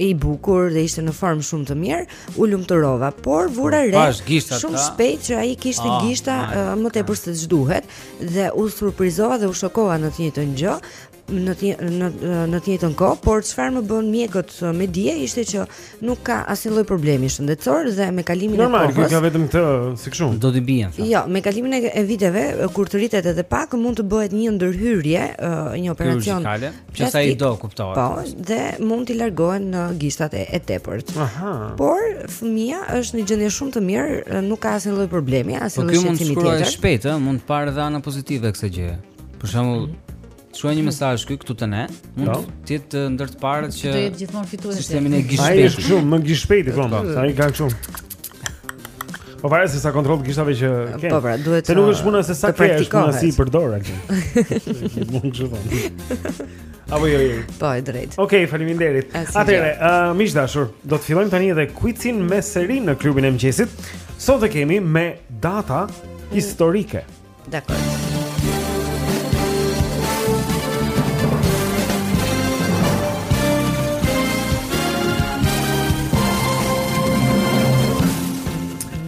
i bukur dhe ishte në formë shumë të mirë, u lumturova, por vura po, re shumë shpejt që ai kishte ah, gishta më tepër se ç'duhet. dhe u surprizova dhe u shokova në të njëjtën gjë në të në në të njëjtën kohë, por çfarë më bënë mjekët me dije ishte që nuk ka asnjë lloj problemi shëndetësor dhe me kalimin e kohës. Normal, kjo ka vetëm këtë si kështu. Do të bien. Jo, me kalimin e viteve kur të rritet edhe pak mund të bëhet një ndërhyrje, një operacion Që s'i do kuptohet. Po, dhe mund t'i largohen gishtat e, e tepërt. Aha. Por fëmija është në gjendje shumë të mirë, nuk ka asnjë lloj problemi, asnjë po, lloj shqetësimi tjetër. Po kjo mund të shkruajë shpejt, ëh, mund të parë dhe nga ana pozitive këtë gjë. Për shembull, shkruan një mesazh këtu këtu te ne, mund të jetë ndër të parët që do jetë gjithmonë fitues. Sistemin e gishtave. Ai është shumë më i shpejtë, po. Ai ka shumë. Po varet se sa kontroll gishtave që ke. Po pra, duhet të. Se nuk është puna se sa ke, është puna si i përdor atë. Mund të thonë. Apo jo, jo. Po e drejtë. Okej, okay, faleminderit. Atëherë, ë uh, miq të dashur, do të fillojmë tani edhe quizin me Serin në klubin e mëngjesit. Sot e kemi me data historike.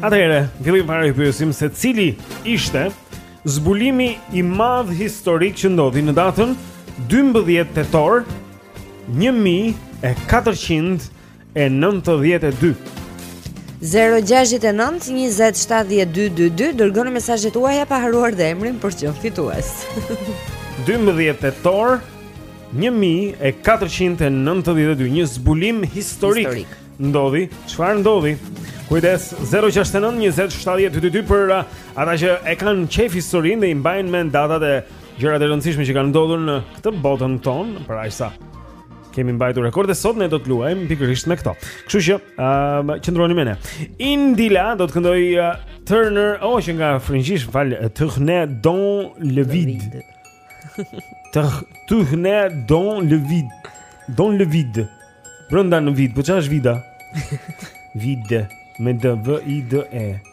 Atëherë, fillimi fare i pyesim se cili ishte zbulimi i madh historik që ndodhi në datën 12 tetor 1400 E 92 069-20-70-222 Dërgoni mesazhet tuaja pa harruar dhe emrin për çdo fitues 12 tetor 1492 Një zbulim historik, historik. Ndodhi, çfarë ndodhi? Kujdes 069-20-70-222 për uh, ata që e kanë qejf historinë dhe i mbajnë mend datat e gjërat e rëndësishme që kanë ndodhur në këtë botën tonë, për aq sa Kemi mbajtur rekorde sot ne do të luajmë pikërisht me këto. Kështu që, ëm, uh, qëndroni me ne. Indila do të këndojë uh, Tourner, oh që nga frëngjisht, fal, Tourner Dans Le Vide. Tourner Dans Le Vide. Dans Le Vide. Brenda në vid, po çfarë është vida? Vide me D V I D E.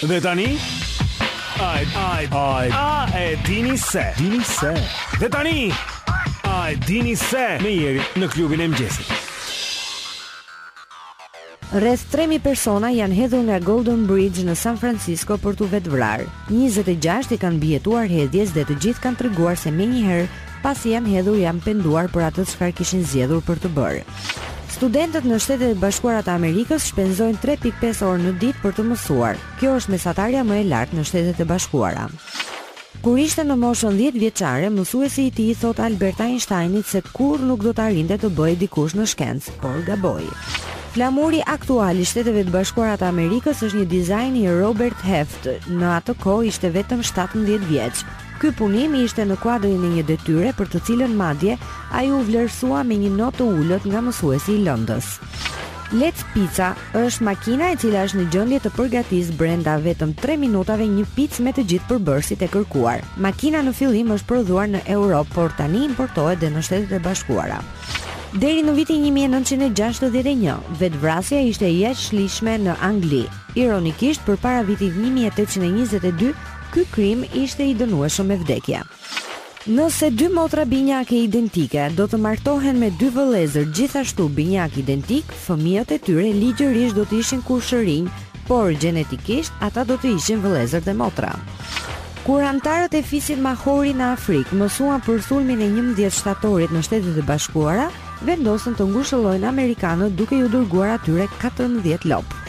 Dhe tani Ai ai ai a e dini se dini se Dhe tani A e dini se me Jerin në klubin e mëngjesit Rreth tre mijë persona janë hedhur nga Golden Bridge në San Francisco për t'u vetëvrarë. Njëzet e gjashtë i kanë mbijetuar hedhjes dhe të gjithë kanë treguar se menjëherë pasi janë hedhur janë penduar për atë çfarë kishin zgjedhur për të bërë. Studentët në Shtetet e Bashkuara të Amerikës shpenzojnë tre pikë pesë orë në ditë për të mësuar. Kjo është mesatarja më e lartë në Shtetet e Bashkuara. Kur ishte në moshën dhjetë vjeçare, mësuesi i tij i thotë Albert Ajnshtajnit se kurrë nuk do të arrinte të bëhej dikush në shkencë, por gaboi. Flamuri aktual i Shteteve të Bashkuara të Amerikës është një dizajn i Robert Heft, në atë kohë ishte vetëm shtatëmbëdhjetë vjeç. Ky punim ishte në kuadrin e një detyre për të cilën madje ai u vlerësua me një notë të ulët nga mësuesi i lëndës. Let's Pizza është makina e cila është në gjendje të përgatisë brenda vetëm 3 minutave një picë me të gjithë përbërësit e kërkuar. Makina në fillim është prodhuar në Europë, por tani importohet dhe në Shtetet e Bashkuara. Deri në vitin 1961, vetëvrasja ishte e jashtëligjshme në Angli. Ironikisht, përpara vitit 1822, ky krim ishte i dënueshëm me vdekje. Nëse dy motra binjake identike do të martohen me dy vëllezër gjithashtu binjakë identikë, fëmijët e tyre ligjërisht do të ishin kushërinj, por gjenetikisht ata do të ishin vëllezër dhe motra. Kur anëtarët e fisit Mahori në Afrikë mësuan për sulmin e njëmbëdhjetë shtatorit në Shtetet e Bashkuara, vendosën të ngushëllojnë amerikanët duke iu dërguar atyre katërmbëdhjetë lopë.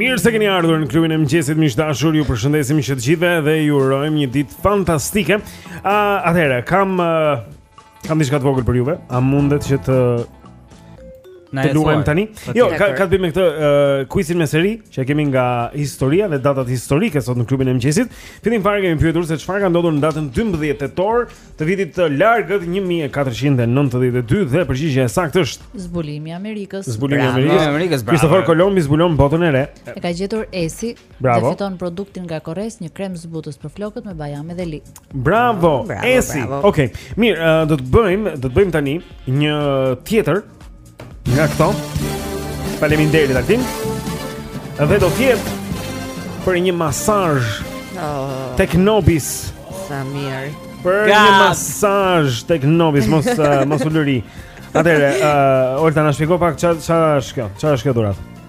Mirë se keni ardhur në klubin e mëngjesit miq të dashur. Ju përshëndesim që të gjithëve dhe ju urojmë një ditë fantastike. Ah, uh, atëherë kam uh, kam diçka të vogël për juve. A mundet që të Të luajmë tani. Jo, ka ka të bëjë me këtë uh, quizin me seri që e kemi nga historia dhe datat historike sot në klubin e mëngjesit. Fillim fare kemi pyetur se çfarë ka ndodhur në datën 12 tetor të vitit të largët 1492 dhe përgjigjja e saktë është zbulimi i Amerikës. Zbulimi i Amerikës. Amerikës Kristofor Kolumbi zbulon botën e re. E ka gjetur Esi Bravo. Dhe fiton produktin nga Korres, një krem zbutës për flokët me bajame dhe li. Bravo, bravo Esi. Okej. Okay. Mirë, uh, do të bëjmë, do të bëjmë tani një tjetër nga këto. Faleminderit Altin. Dhe do të jetë për një masazh. Oh. Tek Nobis. Sa mirë. Për God. një masazh tek Nobis, mos uh, mos ulëri. Atëre, uh, Olta na shpjegoi pak çfarë është kjo? Çfarë është kjo durat?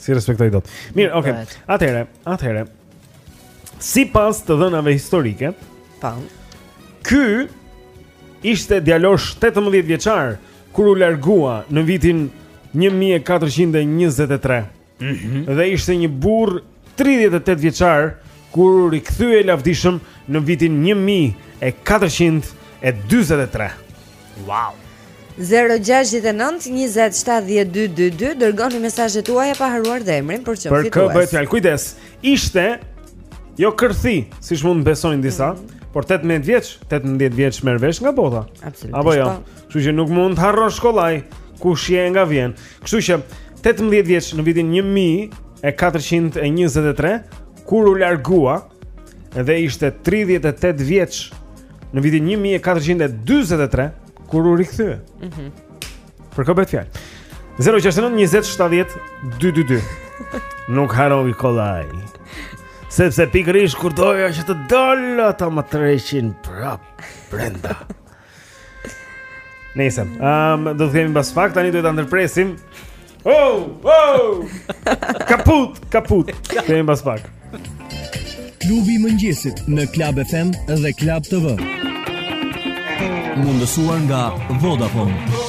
S'i respektoj dot. Mirë, okay. Right. Atëherë, atëherë. Sipas të dhënave historike, tan. Ky ishte djalosh 18 vjeçar kur u largua në vitin 1423. Mhm. Mm dhe ishte një burrë 38 vjeçar kur u rikthye lavdishëm në vitin 1443. Wow. 0692070222 dërgoni mesazhet tuaja pa harruar dhe emrin për të qenë fitues. Për kë bëhet fjalë? Kujdes. Ishte jo kërthi, siç mund të besojnë disa, mm -hmm. por 18 vjeç, 18 vjeç merr vesh nga bota. Absolutisht. Apo jo. Po. Kështu që nuk mund të harrosh kollaj kush je nga vjen. Kështu që 18 vjeç në vitin 1423 kur u largua dhe ishte 38 vjeç në vitin 1443 kur u rikthye. Mhm. Mm Për kë bëhet fjalë? 069 20 70 222. Nuk harroj kollaj. Sepse pikërisht kur doja që të dal ata më tërheqin prap brenda. Nëse, ehm, um, do të kemi mbas pak tani duhet ta ndërpresim. Oh, oh! Kaput, kaput. Kemi pas pak. Klubi i mëngjesit në Club FM dhe Club TV. Mundësuar nga Vodafone.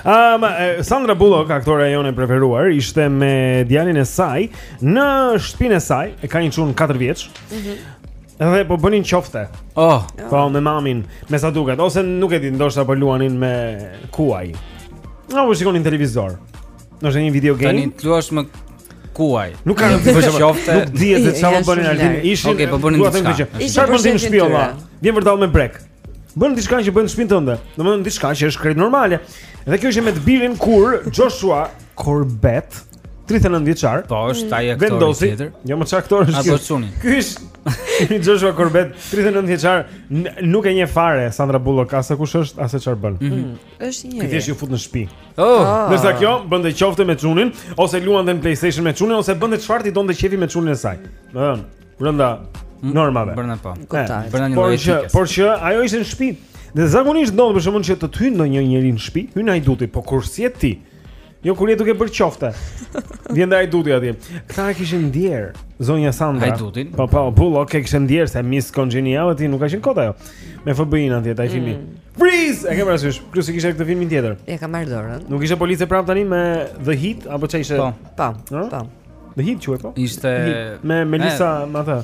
Um, Sandra Bullock, aktorja jonë e preferuar, ishte me djalin e saj në shtëpinë e saj, e ka një çun 4 vjeç. Mhm. Mm dhe po bënin qofte. Oh, po me mamin, me sa duket, ose nuk e di, ndoshta po luanin me kuaj. Apo shikonin televizor. Do të ishte një video game. Tani të luash me kuaj. Nuk ka rëndësi për qofte. Nuk dihet se çfarë bënin Altin. Ishin. Okej, po bënin diçka. Çfarë bënin në shtëpi Vjen vërtet më prek. Bën diçka që bën në shpinë tënde. Domethënë diçka që është krejt normale. Dhe kjo ishte me të birin kur Joshua Corbett, 39 vjeçar, po është ai aktor vendosi, tjetër. Jo, mo çfarë aktor është ky? Apo Ky është Joshua Corbett, 39 vjeçar, nuk e njeh fare Sandra Bullock, as kush është, as çfarë bën. Mm -hmm. Është një. Thjesht iu fut në shtëpi. Oh, ah. ndërsa kjo bënte qofte me çunin ose luante në PlayStation me çunin ose bënte çfarë t'i donte qejfi me çunin e saj. Ëh. brenda mm, normave. Brenda po. Brenda një lloj etike. Por që ajo ishte në shtëpi. Dhe zakonisht ndodh për shkak që të hyn ndonjë njeri në shtëpi, hyn hajduti, po kur s'je ti? Jo kur je duke bërë qofte. Vjen hajduti atje. Ta kishte ndier zonja Sandra. Hajdutin. Po po, Bullock e kishte ndier se Miss Congeniality nuk ka qenë kot ajo. Me FBI-n atje te ai filmi. Mm. Freeze! E ke parasysh, plus e kishte këtë filmin tjetër. Ia ka marrë dorën. Nuk ishte policë prap tani me The Heat apo ça ishte? Po, po. Po. The Heat quhet po. Ishte me Melissa eh. më thë.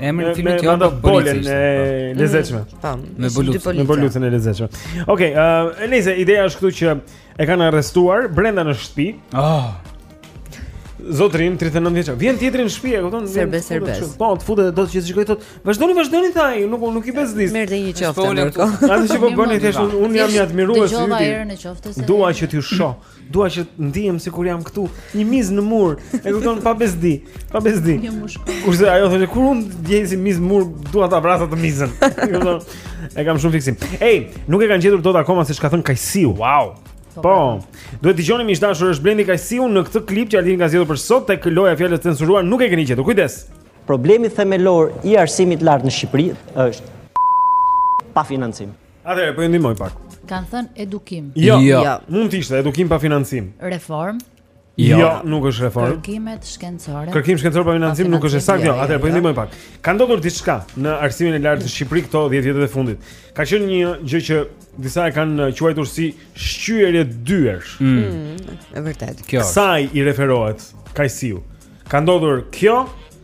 Emri i filmit ajo bolja e mm, lezetshme. Tam, me bulçen, me bulçen e lezetshme. Okej, okay, ë, uh, nëse ideja është këtu që e kanë arrestuar brenda në shtëpi. Oh. Zotërinë 39 vjeç. Vjen tjetri në shtëpi, e kupton? Serbes, serbes. Po, të futet do të shikoj thotë, "Vazhdoni, vazhdoni tha ai, nuk nuk ju bezdis." Merr dhe një qofte ndërkohë. Atë që po bëni thjesht unë jam admiruesi juaj. Dua që t'ju shoh. Dua që të ndihem sikur jam këtu, një mizë në mur. E kupton pa bezdi, pa bezdi. Një mushkonjë. Kurse ajo thoshte kur unë ndiej si mizë në mur, dua ta vras atë mizën. E kupton? E kam shumë fiksim. Ej, nuk e kanë gjetur dot akoma se ç'ka thënë Kajsiu. Wow. Po. Duhet të dëgjoni miq dashur, është Blendi Kajsiu në këtë klip që Aldi ka zgjedhur për sot tek loja e fjalës së censuruar, nuk e keni gjetur. Kujdes. Problemi themelor i arsimit të lartë në Shqipëri është pa financim. Atëherë po ju ndihmoj pak. Kanë thënë edukim. Jo, jo. jo. Mund të ishte edukim pa financim. Reformë. Jo, jo nuk është reformë. Kërkimet shkencore. Kërkim shkencor pa financim nuk është e saktë. Jo, jo, atëherë po i ndihmoj pak. Ka ndodhur diçka në arsimin e lartë të Shqipërisë këto 10 vjetët e fundit. Ka qenë një gjë që disa e kanë quajtur si shqyerje dyersh. Mm. Mm, e vërtetë. Kësaj i referohet Kajsiu? Ka ndodhur kjo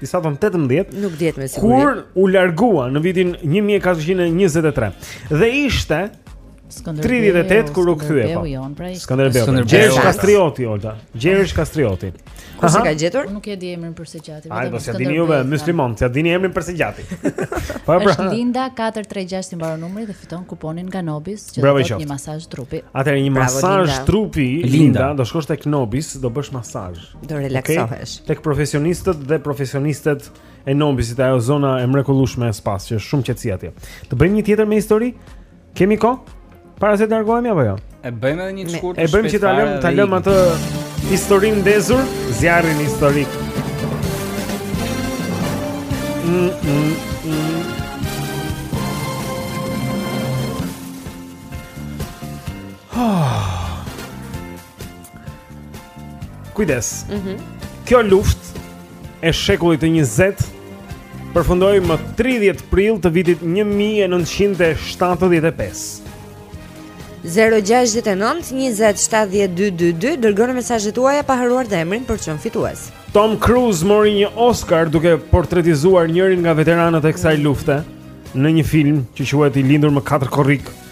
disa thonë 18. Nuk dihet me siguri. Kur u largua në vitin 1423 dhe ishte 38 kur u kthye. Po pra Skënderbeu. Gjergj Kastrioti, Olta. Gjergj Kastrioti. Kush e ka gjetur? Nuk e di emrin për së gjati. Ai do të dini juve musliman, ti e di emrin për së gjati. Po pra. Është Linda 436 i mbaron numri dhe fiton kuponin nga Nobis që do të një masazh trupi. Atëherë një masazh trupi Linda, do shkosh tek Nobis, do bësh masazh. Do relaksohesh. Okay? Tek profesionistët dhe profesionistet e Nobisit ajo zona e mrekullueshme e spas që është shumë qetësi atje. Të bëjmë një tjetër me histori? Kemi kohë? Para se të largohemi apo jo? E bëjmë edhe një shkurt. E bëjmë që ta lëmë ta lëmë atë historinë ndezur, zjarrin historik. Mm, mm, mm. Oh. Kujdes. Mhm. Mm Kjo luftë e shekullit të 20 përfundoi më 30 prill të vitit 1975. 0-6-9-20-70-222 Dërgoni mesazhet tuaja pa harruar dhe emrin për të qenë fitues Tom Cruise mori një Oscar duke portretizuar njërin nga veteranët e kësaj lufte Në një film që quhet I lindur më 4 korrik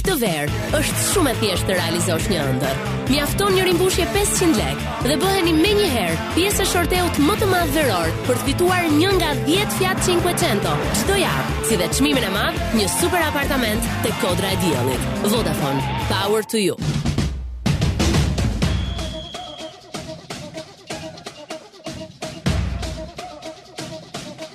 Këtë verë është shumë e thjeshtë të realizosh një ëndërr. Mjafton një rimbushje 500 lekë dhe bëheni menjëherë pjesë e shorteut më të madh veror për të fituar një nga 10 Fiat 500 çdo javë, si dhe çmimin e madh, një super apartament te Kodra e Diellit. Vodafone, power to you.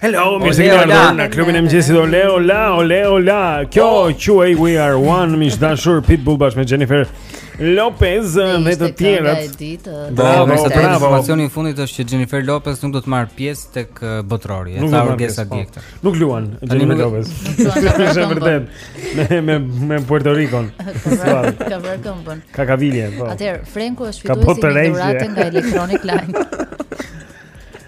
Hello, mirë se keni ardhur në klubin e mëngjesit Ole, ole, ole, ole Kjo oh. quhet We Are One Miq të dashur Pitbull bashkë me Jennifer Lopez Dhe të tjerët Bravo, bravo Po informacioni i fundit është që Jennifer Lopez nuk do të marrë pjesë tek uh, botërori Nuk do të marrë pjesë po. djekta Nuk luan Jennifer Lopez Është vërtet Me, me Puerto Rico Ka vrarë këmbën Ka kavilje po. Atëherë, Frenko është fituesi ynë nga Electronic Line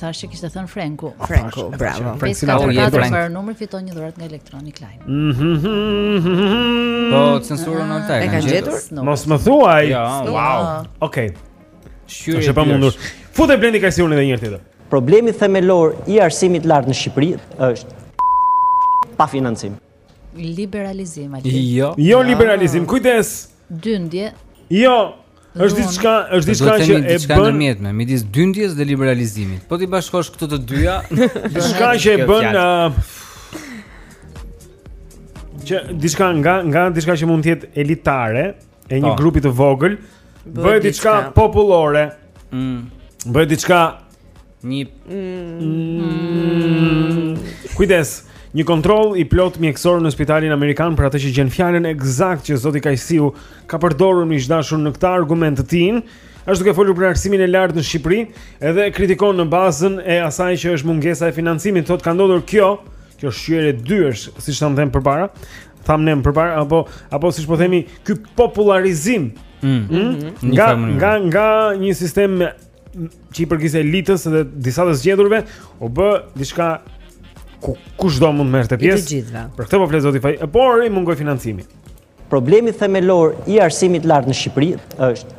Thashë që kishte thënë Frenku. Frenku, bravo. Frenku na e jep Frenku. Për numrin fiton një dhuratë nga Electronic Line. Po censura në altar. E kanë gjetur? Mos më thuaj. Jo, wow. Okej. Shqyrë. Është e pamundur. Futë Blendi Kajsiun edhe një herë tjetër. Problemi themelor i arsimit të lartë në Shqipëri është pa financim. Liberalizim aty. Jo. Jo liberalizim. Kujdes. Dyndje. Jo, është diçka, është diçka që e bën me midis dyndjes dhe liberalizimit. Po t'i bashkosh këto të dyja, diçka që e bën që diçka nga nga diçka që mund të jetë elitare e një po. grupi të vogël, bëhet diçka popullore. Mm. Bëhet diçka Një mm. Kujdes, Një kontroll i plotë mjekësor në spitalin amerikan për atë që gjen fjalën ekzakte që zoti Kajsiu ka përdorur miq të dashur në këtë argument të tij, është duke folur për arsimin e lartë në Shqipëri, edhe kritikon në bazën e asaj që është mungesa e financimit, thotë ka ndodhur kjo, kjo shqyerje dyersh, siç thamë ne përpara, thamë ne përpara apo apo siç po themi, ky popularizim mm. Mm? Mm? nga nga nga një sistem që i përkiste elitës dhe disa të zgjedhurve, u bë diçka ku kushdo mund të merrte pjesë. të gjithëve. Për këtë po flet zoti Kajsiu, por i mungoi financimi. Problemi themelor i arsimit të lartë në Shqipëri është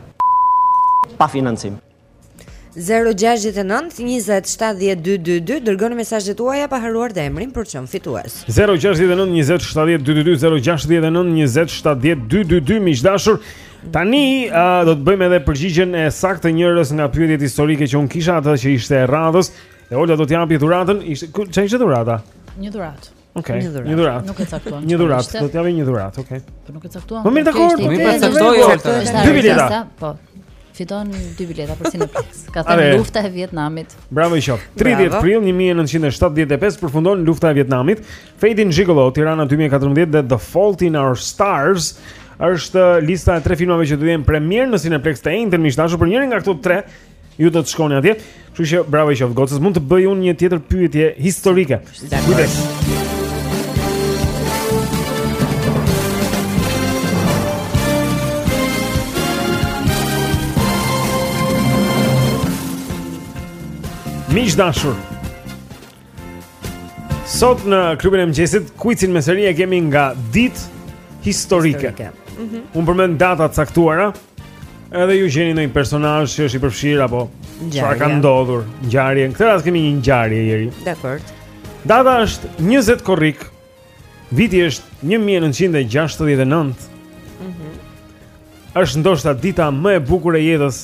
pa financim. 0-6-9-27-12-2 Dërgoni mesazhet tuaja pa harruar dhe emrin për çmim fitues 0-6-9-27-12-2 0-6-9-27-12-2 Miq të dashur Tani uh, do të bëjmë edhe përgjigjen e saktë të njërës nga pyetjet historike që unë kisha atë që ishte e radhës. E Olga do të japi dhuratën. Ishte çfarë ishte dhurata? Një dhuratë. Okej. Okay. Një dhuratë. Nuk e caktuam. Një dhuratë, do të japi një dhuratë, okej. Okay. Po nuk e caktuam. Po mirë dakord, po mirë caktuam. Dy bileta. Po. Fiton dy bileta për Cineplex. Ka thënë lufta e Vietnamit. Bravo i qoftë. 30 prill 1975 përfundon lufta e Vietnamit. Fading Gigolo, Tirana 2014 dhe The Fault in Our Stars është lista e tre filmave që do të jenë premierë në Cineplex të enjten, miq të dashur, për njërin nga këto tre ju do të shkoni atje. Kështu që bravo i qoftë gocës, mund të bëj unë një tjetër pyetje historike. Kujdes. Miq të dashur, Sot në klubin e mëngjesit kuicin me seri e kemi nga ditë historike. historike. Mm -hmm. Unë përmend data të caktuara. Edhe ju gjeni ndonjë personazh që është i përfshirë apo çfarë ka ndodhur, ngjarje. Këtë rast kemi një ngjarje Jeri. Dakor. Data është 20 korrik. Viti është 1969. Mhm. Mm është ndoshta dita më e bukur e jetës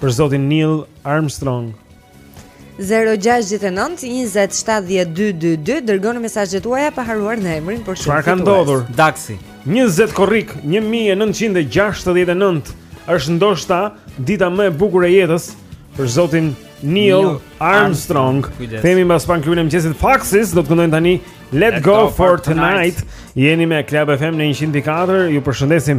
për zotin Neil Armstrong. 0-6-9-27-12-2 Dërgoni mesazhet tuaja pa harruar dhe emrin për të qenë fitues Çfarë ka ndodhur? Data 20 korrik 1969 është ndoshta dita më e bukur e jetës Për zotin Neil Armstrong E themi mbas pak në klubin e mëngjesit Foxes Do të këndojnë tani Let, Let go, go for tonight. tonight Jeni me Club FM në 104 Ju përshëndesim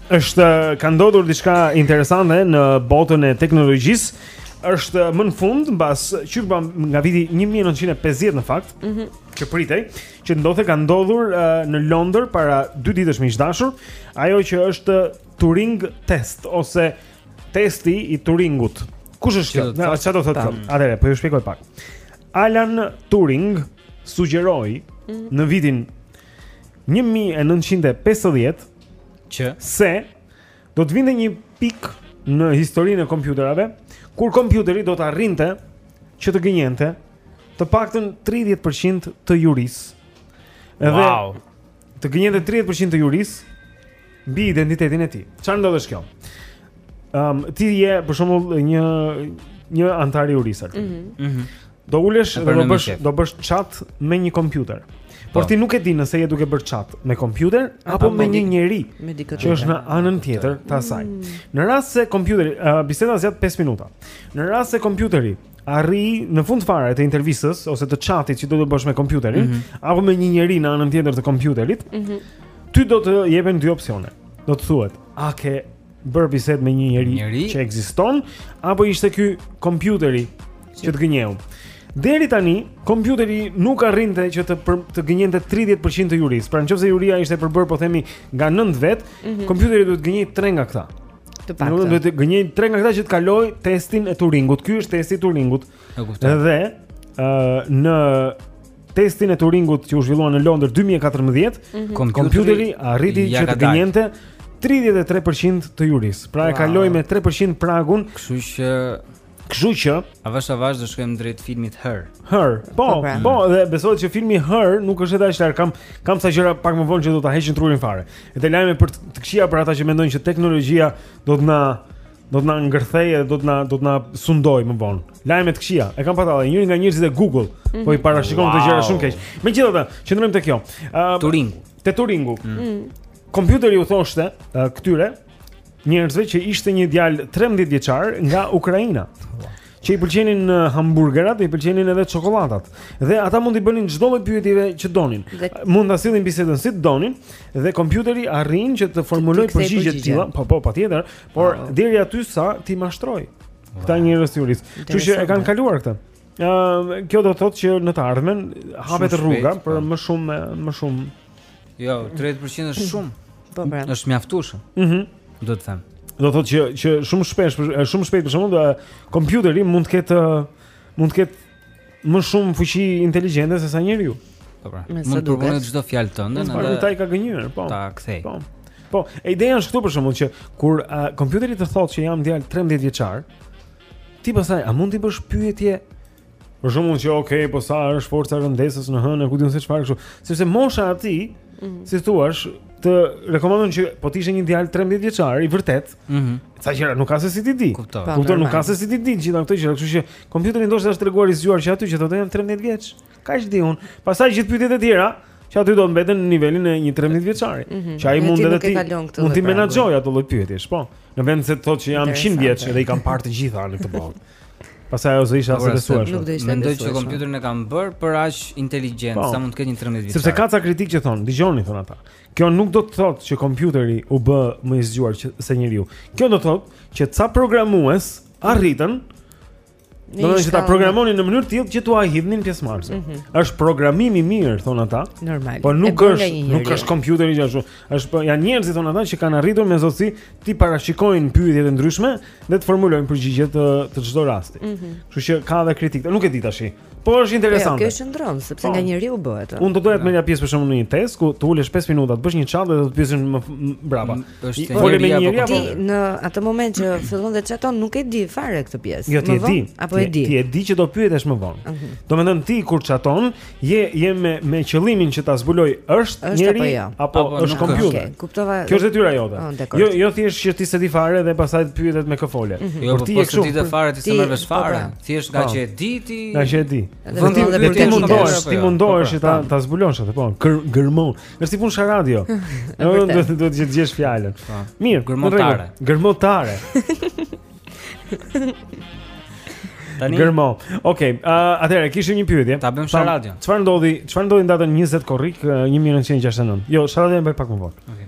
Është ka ndodhur diçka interesante në botën e teknologjisë. Është më në fund mbase që nga viti 1950 në fakt, mm -hmm. që pritej, që të ndodhte ka ndodhur uh, në Londër para dy ditësh miq të dashur, ajo që është Turing test ose testi i Turingut. Kush është kjo? Çfarë do thotë kjo? Atëherë, po ju shpjegoj pak. Alan Turing sugjeroi mm -hmm. në vitin 1950 që se do të vinte një pikë në historinë e kompjuterave kur kompjuteri do të arrinte që të gënjente të paktën 30% të jurisë. Edhe wow. të gënjente 30% të jurisë mbi identitetin e tij. Çfarë do të thotë kjo? Ëm um, ti je për shembull një një anëtar i jurisë. Mhm. Mm mm -hmm. Do ulesh dhe do bësh do bësh chat me një kompjuter. Po. Por ti nuk e di nëse je duke bërë chat me kompjuter apo me një njeri që është në anën tjetër të saj. Mm. Në rast se kompjuteri uh, biseda zgjat 5 minuta. Në rast se kompjuteri arrin në fund fare të intervistës ose të chatit që do të bësh me kompjuterin mm -hmm. apo me një njeri në anën tjetër të kompjuterit, mm -hmm. ty do të jepen dy opsione. Do të thuhet, a ke bërë bisedë me një njeri, njeri? që ekziston apo ishte ky kompjuteri që të gënjeu. Deri tani, kompjuteri nuk arrinte që të për, të gënjente 30% të jurisë. Pra në qoftë se juria ishte përbërë po themi nga 9 vet, mm -hmm. kompjuteri duhet të gënjejë 3 nga këta. Të paktën. Do duhet të gënjejë 3 nga këta që të kalojë testin e Turingut. Ky është testi i Turingut. Dhe ë uh, në testin e Turingut që u zhvillua në Londër 2014, mm -hmm. kompjuteri arriti që të gënjente 33% të jurisë. Pra e kaloi me 3% pragun. Kështu që Kështu që, avash avash do shkojmë drejt filmit Her. Her. Po, po, pra. po, dhe besohet që filmi Her nuk është edhe aq larg. Kam kam ca gjëra pak më vonë që do ta heqin trurin fare. Edhe lajme prapë të këqija për ata që mendojnë që teknologjia do të na do të na ngërthejë dhe do të na do të na sundojë më vonë. Lajme të këqija. E ka patur edhe njëri nga njerëzit e Google, mm -hmm. po i mhm. parashikon wow. këto gjëra shumë keq. Megjithatë, qëndrojmë te kjo. Uh, Turing. Te Turingu. Mm -hmm. Kompjuteri u thoshte uh, këtyre njerëzve që ishte një djalë 13 vjeçar nga Ukraina. Që i pëlqenin hamburgerat, i pëlqenin edhe çokolladat. Dhe ata mund t'i bënin çdo lloj pyetjeje që donin. Dhe... Mund ta sillnin bisedën si të donin dhe kompjuteri arrinte që të formulojë përgjigje të tilla, po po patjetër, Por ah. deri aty sa t'i mashtrojë këta njerëz të jurisë. Kështu që e kanë kaluar këtë. Ëm kjo do të thotë që në të ardhmen hapet rruga për po. më shumë më shumë. Jo, 30% është shumë. Po pra. Është mjaftueshëm. Mhm. Domethënë. Do thotë që që shumë shpesh, shumë shpejt për shembull, kompjuteri mund të ketë mund të ketë më shumë fuqi inteligjente se sa njeriu. Po pra. Mund të përpunojë çdo fjalë tënde, edhe. Po pra i ka gënjyer, po. Ta kthejë. Po. Po, e ideja është këtu për shembull që kur uh, kompjuteri të thotë që jam djalë 13 vjeçar, ti pastaj a mund të bësh pyetje për shembull që ok, po sa është forca e rëndesës në hënë, ku di unë se çfarë kështu, sepse mosha e tij, mm -hmm. si thua, të rekomandon që po të ishe një djalë 13 vjeçar i vërtetë, Mhm. Ca gjëra nuk ka se si t'i dijë. Kuptoj. Po, Kupton, nuk ka se si t'i dijë gjithë këto gjëra, kështu që kompjuteri ndoshta është treguar i zgjuar që aty që thotë jam 13 vjeç. Kaq di unë. Pastaj gjithë pyetjet e tjera që aty do mbeten në nivelin e një 13 vjeçari, Mhm. që ai Dhe ti mund edhe nuk e ti kalon këtë mund lloj t'i pragu. menaxhojë ato lloj pyetjesh, po. Në vend se të thotë që jam 100 vjeç Interesante. dhe i kam parë të gjitha në këtë botë. Pastaj ajo s'do ishte Po, as e pra, se- besueshme. Nuk do ishte Mendoj që besueshme. kompjuterin e kanë bërë për aq inteligjent Po. sa mund të ketë një 13 vjeçar. Sepse ka ca kritikë që thonë, dëgjoni thonë ata. Kjo nuk do të thotë që kompjuteri u bë më i zgjuar se njeriu. Kjo do të thotë që ca programues arritën Do të thotë ta programonin në mënyrë të tillë që t'ua hidhnin pjesëmarrësve. Mm -hmm. Është programim i mirë thonë ata. Normal. Po nuk është nuk është kompjuteri që ashtu. Është po janë njerëzit thonë ata që kanë arritur me zotësi t'i parashikojnë pyetjet e ndryshme dhe të formulojnë përgjigje të të çdo rasti. Mhm. Kështu mm -hmm. që ka edhe kritikë. Nuk e di tash. Po është interesante. Jo, kjo qëndron sepse po. nga njeriu bëhet. Unë do doja të merrja pjesë për shembull në një test ku të ulesh 5 minuta, të bësh një çat dhe të pyesin më brapa. Mm, është njeri apo? Në atë moment që fillon dhe çaton nuk e di fare këtë pjesë. Jo, ti e di. Apo e di. Ti e di që do pyetesh më vonë. Mhm. Domethënë ti kur çaton, je je me me qëllimin që ta zbuloj është njeri jo? apo është kompjuter. Kuptova. Kjo është detyra jote. Oh, jo, jo thjesht që ti s'e di fare dhe pastaj pyetesh me kë fole. Mhm. Jo, po ti s'e di fare ti s'e merr vesh fare. Thjesht ngaqë e di ti. Ngaqë e di. Vendi dhe ti mundohesh, ti mundohesh ta ta zbulosh atë, po. Gërmon. Është si punë sharadio. Duhet duhet të gjesh fjalën. Po. Mirë, gërmotare. Gërmotare. Tani. Gërmo. Okej, atëherë kishim një pyetje. Ta bëjmë sharadio. Çfarë ndodhi? Çfarë ndodhi në datën 20 korrik 1969? Jo, sharadion e bëj pak më vonë. Okej.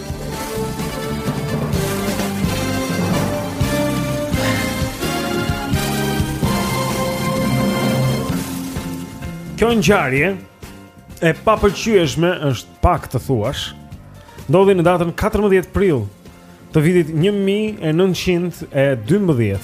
Kjo ngjarje e papëlqyeshme është pak të thuash. Ndodhi në datën 14 prill të vitit 1912.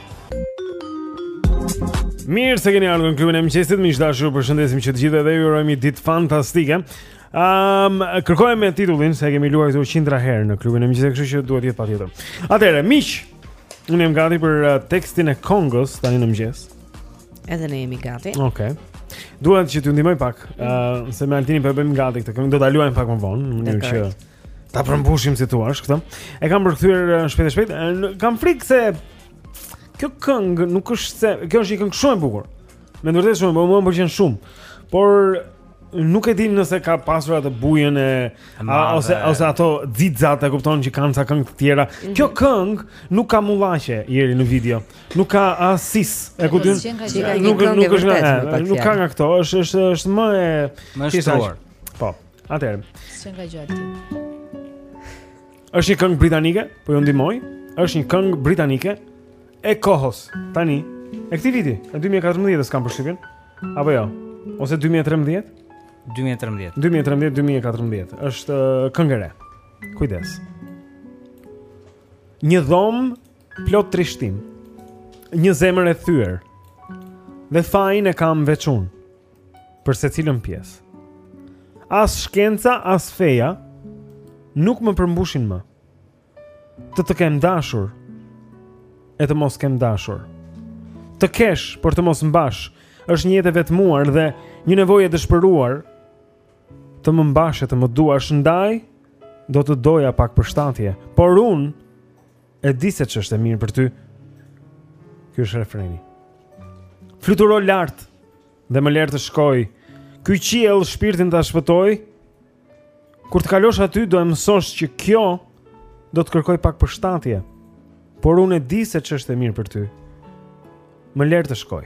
Mirë se keni ardhur në klubin e mëngjesit. Miq të dashur, ju përshëndesim që të gjithëve dhe ju urojmë ditë fantastike. Ëm, um, kërkojeni me titullin se e kemi luajtur qindra herë në klubin e mëngjesit, kështu që duhet të jetë patjetër. Atëherë, miq, unë jam gati për uh, tekstin e këngës tani në mëngjes. Edhe ne jemi gati. Okej. Okay. Duhet që t'ju ndihmoj pak, ëh, uh, se me Altinin po e bëjmë gati këtë. Kemi do ta luajmë pak më vonë, në mënyrë që Ta përmbushim si thua, këtë. E kam përkthyer eh, shpejt e shpejt. Eh, kam frikë se kjo këngë nuk është se kjo është një këngë shumë e bukur. Me vërtet shumë, më pëlqen shumë. Por nuk e di nëse ka pasur atë bujën e a, ose ose ato xixat e kupton që kanë ca këngë të tjera. Mm -hmm. Kjo këngë nuk ka mullaqe Jeri në video. Nuk ka asis. E kupton? Nuk nuk është nga nuk ka nga këto, është është është më e më e shtruar. Po. Atëherë. S'e nga gjalti. Është një këngë britanike, po ju ndihmoj. Është një këngë britanike e kohës tani. E këtij viti, e 2014-s kam përshtypjen. Apo jo. Ose 2013? 2013. 2013-2014. Është uh, këngë e re. Kujdes. Një dhom plot trishtim. Një zemër e thyer. Dhe fajin e kam veç unë. për secilën pjesë. As shkenca, as feja nuk më përmbushin më. Të të kem dashur e të mos kem dashur. Të kesh, por të mos mbash, është një jetë e vetmuar dhe një nevojë e dëshpëruar. Të më mbash e të më duash ndaj, do të doja pak përshtatje, por unë E di se ç'është e mirë për ty. Ky është refreni. Fluturo lart dhe më lër të shkoj. Ky qiell shpirtin ta shpëtojë. Kur të kalosh aty do e mësosh që kjo do të kërkojë pak përshtatje. Por unë e di se ç'është e mirë për ty. Më lër të shkoj.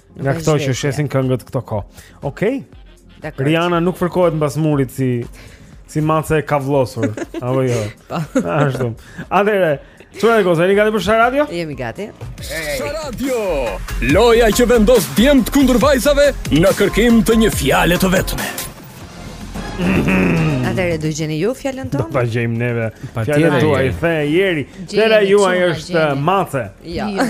Nga këto që shesin këngët këto ko Okej okay. Riana nuk fërkohet pas murit si Si mace e kavlosur Apo jo po. Ashtu Atëherë Qërë e kosa, jeni gati për Sharadio? Jemi gati Sharadio Loja që vendos djemtë kundër vajzave Në kërkim të një fjale të vetme Atëherë, do gjeni ju fjallën tonë? Do ta gjejmë neve Fjallën tuaj, the, Jeri Fjala juaj është mace Jo jo.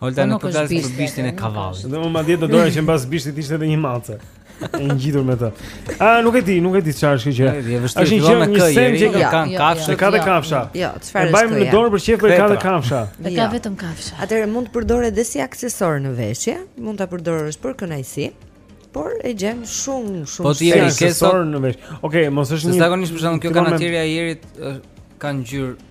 Holta nuk ka për bishtin e kavallit. Dhe madje do doja që mbas bishtit ishte edhe një mace. E ngjitur me të. A nuk e di, nuk e di çfarë është kjo gjë. Është një gjë që ka, kanë kafshë, ka dhe kafsha. Jo, çfarë është? E mbajmë në dorë por çfarë ka dhe kafsha. E ka vetëm kafsha. Atëherë mund të përdoret edhe si aksesor në veshje, mund ta përdorësh për kënaqësi por e gjen shumë shumë po ti e ke sot në vesh. Okej, okay, mos është një. Zakonisht për shkakun kjo kanateria e Jerit ka ngjyrë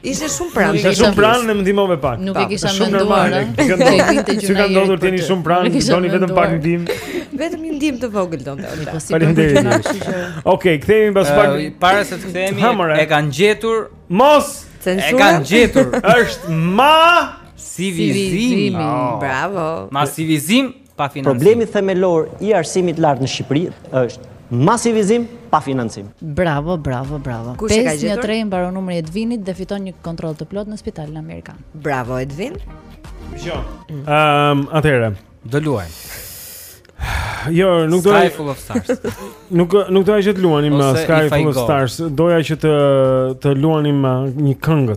Ishte shumë pranë. Ishte shumë pranë më ndihmove pak. Nuk e kisha menduar. Si ka ndodhur, jeni shumë pranë, doni vetëm pak ndihmë. Vetëm një ndihmë të vogël donte Holta. Faleminderit. Okej, kthehemi pas pak. Para se të kthehemi, e kanë gjetur. Mos censura. E kanë gjetur. Është masivizim. Oh. Bravo. Masivizim Problemi themelor i arsimit të lartë në Shqipëri është masivizim pa financim. Bravo, bravo, bravo. 513 mbaron numri i Edvinit dhe fiton një kontroll të plotë në spitalin amerikan. Bravo Edvin. Jo. Ëm, ehm, atëherë, do luajmë. Jo, nuk do. Sky Full of Stars. Nuk nuk doja që të luanim uh, Sky Full of Stars. Doja që të të luanim uh, një këngë.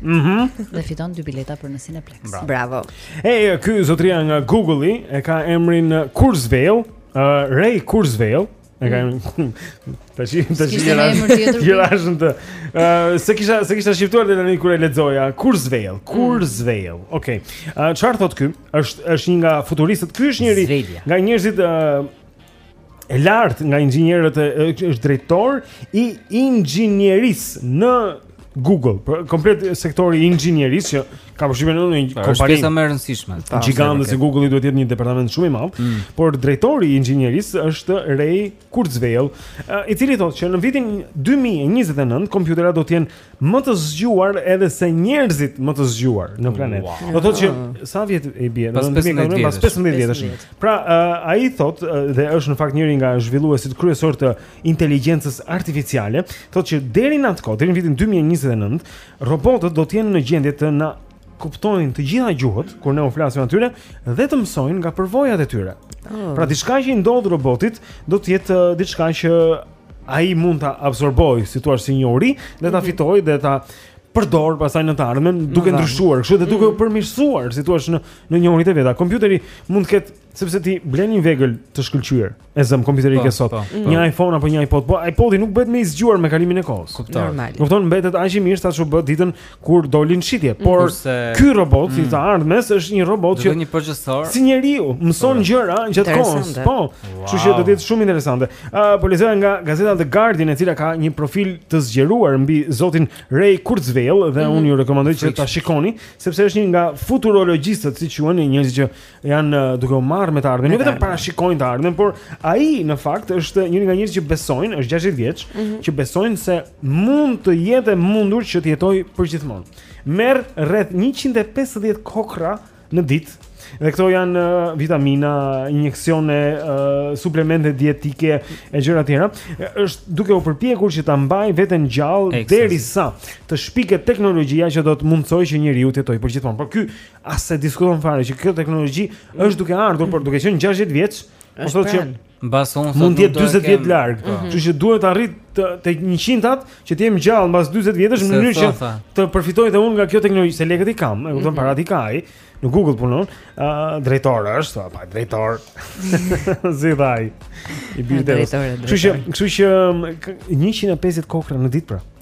Mhm. Mm dhe fiton dy bileta për në Cineplex. Bravo. Bravo. Ej, ky zotria nga Google-i e ka emrin Kurzweil, uh, Ray Kurzweil. E ka mm. Kishte një emër tjetër. Jo, ashtu të. Uh, s'e kisha s'e kisha shqiptuar dhe tani kur e lexoja Kurzweil, mm. Kurzweil. Mm. Okej. Okay. Uh, Çfarë thotë ky? Është është një nga futuristët. Ky është njëri nga njerëzit uh, e lartë nga inxhinierët, është drejtor i inxhinierisë në Google, komplet sektori i inxhinierisë që kam përshtypjen në një kompani. Është pjesa më e rëndësishme. Gjigante si Google-i duhet të jetë një departament shumë i madh, mm. por drejtori i inxhinierisë është Ray Kurzweil, i cili thotë që në vitin 2029 kompjuterat do të jenë më të zgjuar edhe se njerëzit më të zgjuar në planet. Wow. Do të thotë që ah. sa vjet i bie, do të themi kanë pas 15 vjetësh. Pra, uh, ai thotë uh, dhe është në fakt njëri nga zhvilluesit kryesorë të inteligjencës artificiale, thotë që deri në atë kohë, deri në vitin 2029, robotët do të jenë në gjendje të na kuptojnë të gjitha gjuhët kur ne u flasim atyre dhe të mësojnë nga përvojat e tyre. Oh. Pra diçka që i ndodh robotit do të jetë uh, diçka që ai mund ta absorbojë, si të thuash si njohuri, dhe ta mhm. fitojë dhe ta përdor pastaj në të ardhmen duke ndryshuar, kështu dhe duke u mhm. përmirësuar, si të thuash në në njohuritë e veta. Kompjuteri mund të ketë sepse ti blen një vegël të shkëlqyer. E zëm kompjuterin që ke sot. Po, po. Një iPhone apo një iPod, po iPodi nuk bëhet më i zgjuar me kalimin e kohës. Normal. Kupton, mbetet aq i mirë sa ç'u bë ditën kur doli në shitje, mm. por ky robot i mm. të ardhmes është një robot që një procesor. Si njeriu, mëson gjëra gjatë kohës. Po. Kështu që do të jetë shumë interesante. Ë po lexoj nga gazeta The Guardian e cila ka një profil të zgjeruar mbi zotin Ray Kurzweil dhe mm. unë ju rekomandoj që ta shikoni sepse është një nga futurologjistët, siç quhen, njerëz që janë duke u marrë me të ardhmen. Jo vetëm parashikojnë të ardhmen, por ai në fakt është një nga njerëzit që besojnë, është 60 vjeç, mm -hmm. që besojnë se mund të jetë e mundur që të jetojë përgjithmonë. Merr rreth 150 kokrra në ditë. Dhe këto janë uh, vitamina, injeksione, uh, suplemente dietike e gjëra të tjera. Është duke u përpjekur që ta mbajë veten gjallë derisa të shpiket teknologjia që do të mundësojë që njeriu të jetojë përgjithmonë. Por ky As e diskuton fare që kjo teknologji është duke ardhur, por duke qenë 60 vjeç, po thotë që mbase mund të jetë 40 vjet larg. Po. Kështu që duhet të arrij te 100-tat që të jem gjallë mbas 40 vjetësh në mënyrë që të përfitoj edhe unë nga kjo teknologji, se lekët i kam, e kupton mhm. paratë i ka ai. Në Google punon, ë drejtor është, apo drejtor. Si thua. I bie drejtor. Kështu që, kështu që 150 kokrra në ditë pra.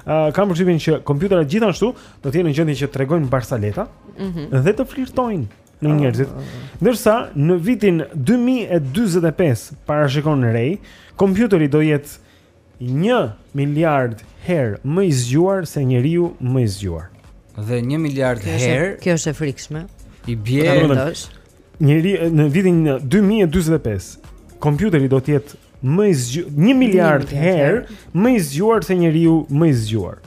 Uh, kam përshtypjen që kompjuterat gjithashtu do të jenë në gjendje që të tregojnë barsaleta mm -hmm. dhe të flirtojnë me ah. njerëzit. Ndërsa në vitin 2045 parashikon Ray, kompjuteri do jetë 1 miliard herë më i zgjuar se njeriu më i zgjuar. Dhe 1 miliard herë. Kjo është e frikshme. I bie. njëri në vitin 2045 kompjuteri do të jetë më i zgjuar 1 miliard herë më i zgjuar se njeriu më i zgjuar.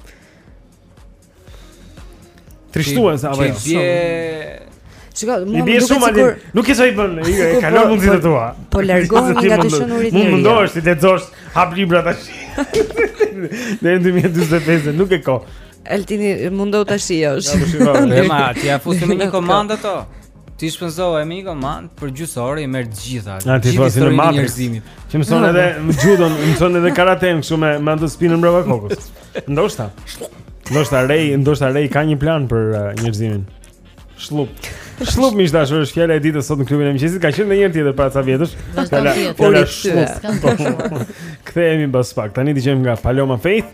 Trishtuar sa apo. Shikoj, më duket sikur nuk e soi bën, e kalon mundi po, e tua. Po largohem nga të shënurit njëri. Mund mundohesh ti të lexosh hap libra tash. Në 2045 nuk e ka. Altini mundohu ta shijosh. Ne ma, t'ia fusim një komandë ato. Ti shpenzo, po me një komandë për gjysore i merr të gjitha. Në të gjitha si në Matrix-it. Që mëson edhe xhudon, mëson edhe karatenë kështu me me atë spinë mbrapa kokës. Ndoshta. Ndoshta Ray, ndoshta Ray ka një plan për uh, njerëzimin. Shlup. Shlup miq të dashur, është fjala e ditës sot në klubin e mëngjesit. Ka qenë edhe një tjetër para ca vjetësh. Fjala e shlup. Kthehemi mbas pak. Tani dëgjojmë nga Paloma Faith.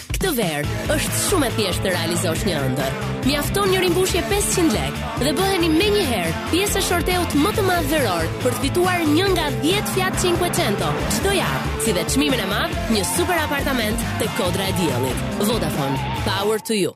Këtë verë është shumë e thjeshtë të realizosh një ëndërr. Mjafton një rimbushje 500 lekë dhe bëheni menjëherë pjesë e shorteut më të madh veror për të fituar një nga 10 Fiat 500 çdo javë, si dhe çmimin e madh, një super apartament te Kodra e Diellit. Vodafone, power to you.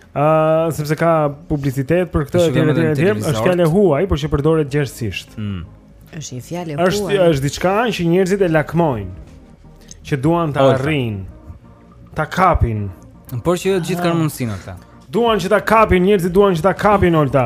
Ëh, uh, sepse ka publicitet për këtë etj etj etj, është fjalë e huaj, por që përdoret gjerësisht. Mm. Është një fjalë e huaj. Është është diçka që njerëzit e lakmojnë. Që duan ta arrijnë. Ta kapin. Por që jo të gjithë kanë mundësinë ta. Duan që ta kapin, njerëzit duan që ta kapin Olta.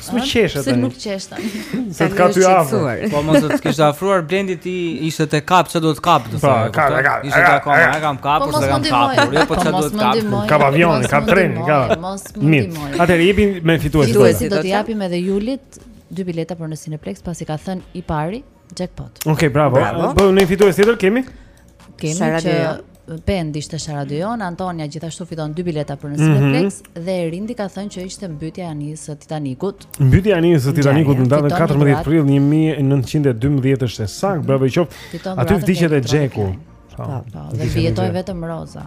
S'më qeshë tani. Se nuk qeshë tani. Se të ka ty afër. Po mos të kishte afruar Blendi ti ishte te kap ç'do të kap do të thotë. Ka ka ka. Ishte te kap, e kam kap, po s'e kam kap. Jo po ç'do të kap. Ka avion, ka tren, ka. Mirë. Atëherë jepi me fituesin. Fituesit do t'i japim edhe Julit dy bileta për në Cineplex pasi ka thënë i pari. Jackpot. Okej, okay, bravo. bravo. Po një fitues tjetër kemi? Kemi që Bend ishte Sharon Dijon, Antonia gjithashtu fiton dy bileta për në mhm. Cineplex mm -hmm. dhe Rindi ka thënë që ishte mbytja e anisë së Titanikut. Mbytja e anisë së Titanikut në datën 14 prill 1912 është e saktë, bravo i qoftë. Aty vdiq edhe Xheku. Po, po, dhe jetoi vetëm Roza.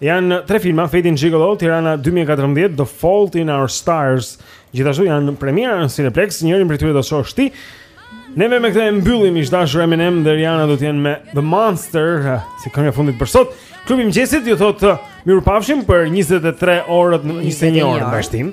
Janë tre filma, Fading Gigolo, Tirana 2014, The Fault in Our Stars. Gjithashtu janë premiera në Cineplex, njërin prej tyre do shohësh ti. Ne me këtë e mbyllim miq të dashur Eminem dhe Rihanna do të jenë me The Monster, si kënga e fundit për sot. Klubi i mëngjesit ju thotë mirupafshim për 23 orët, 21 orë mbashtim.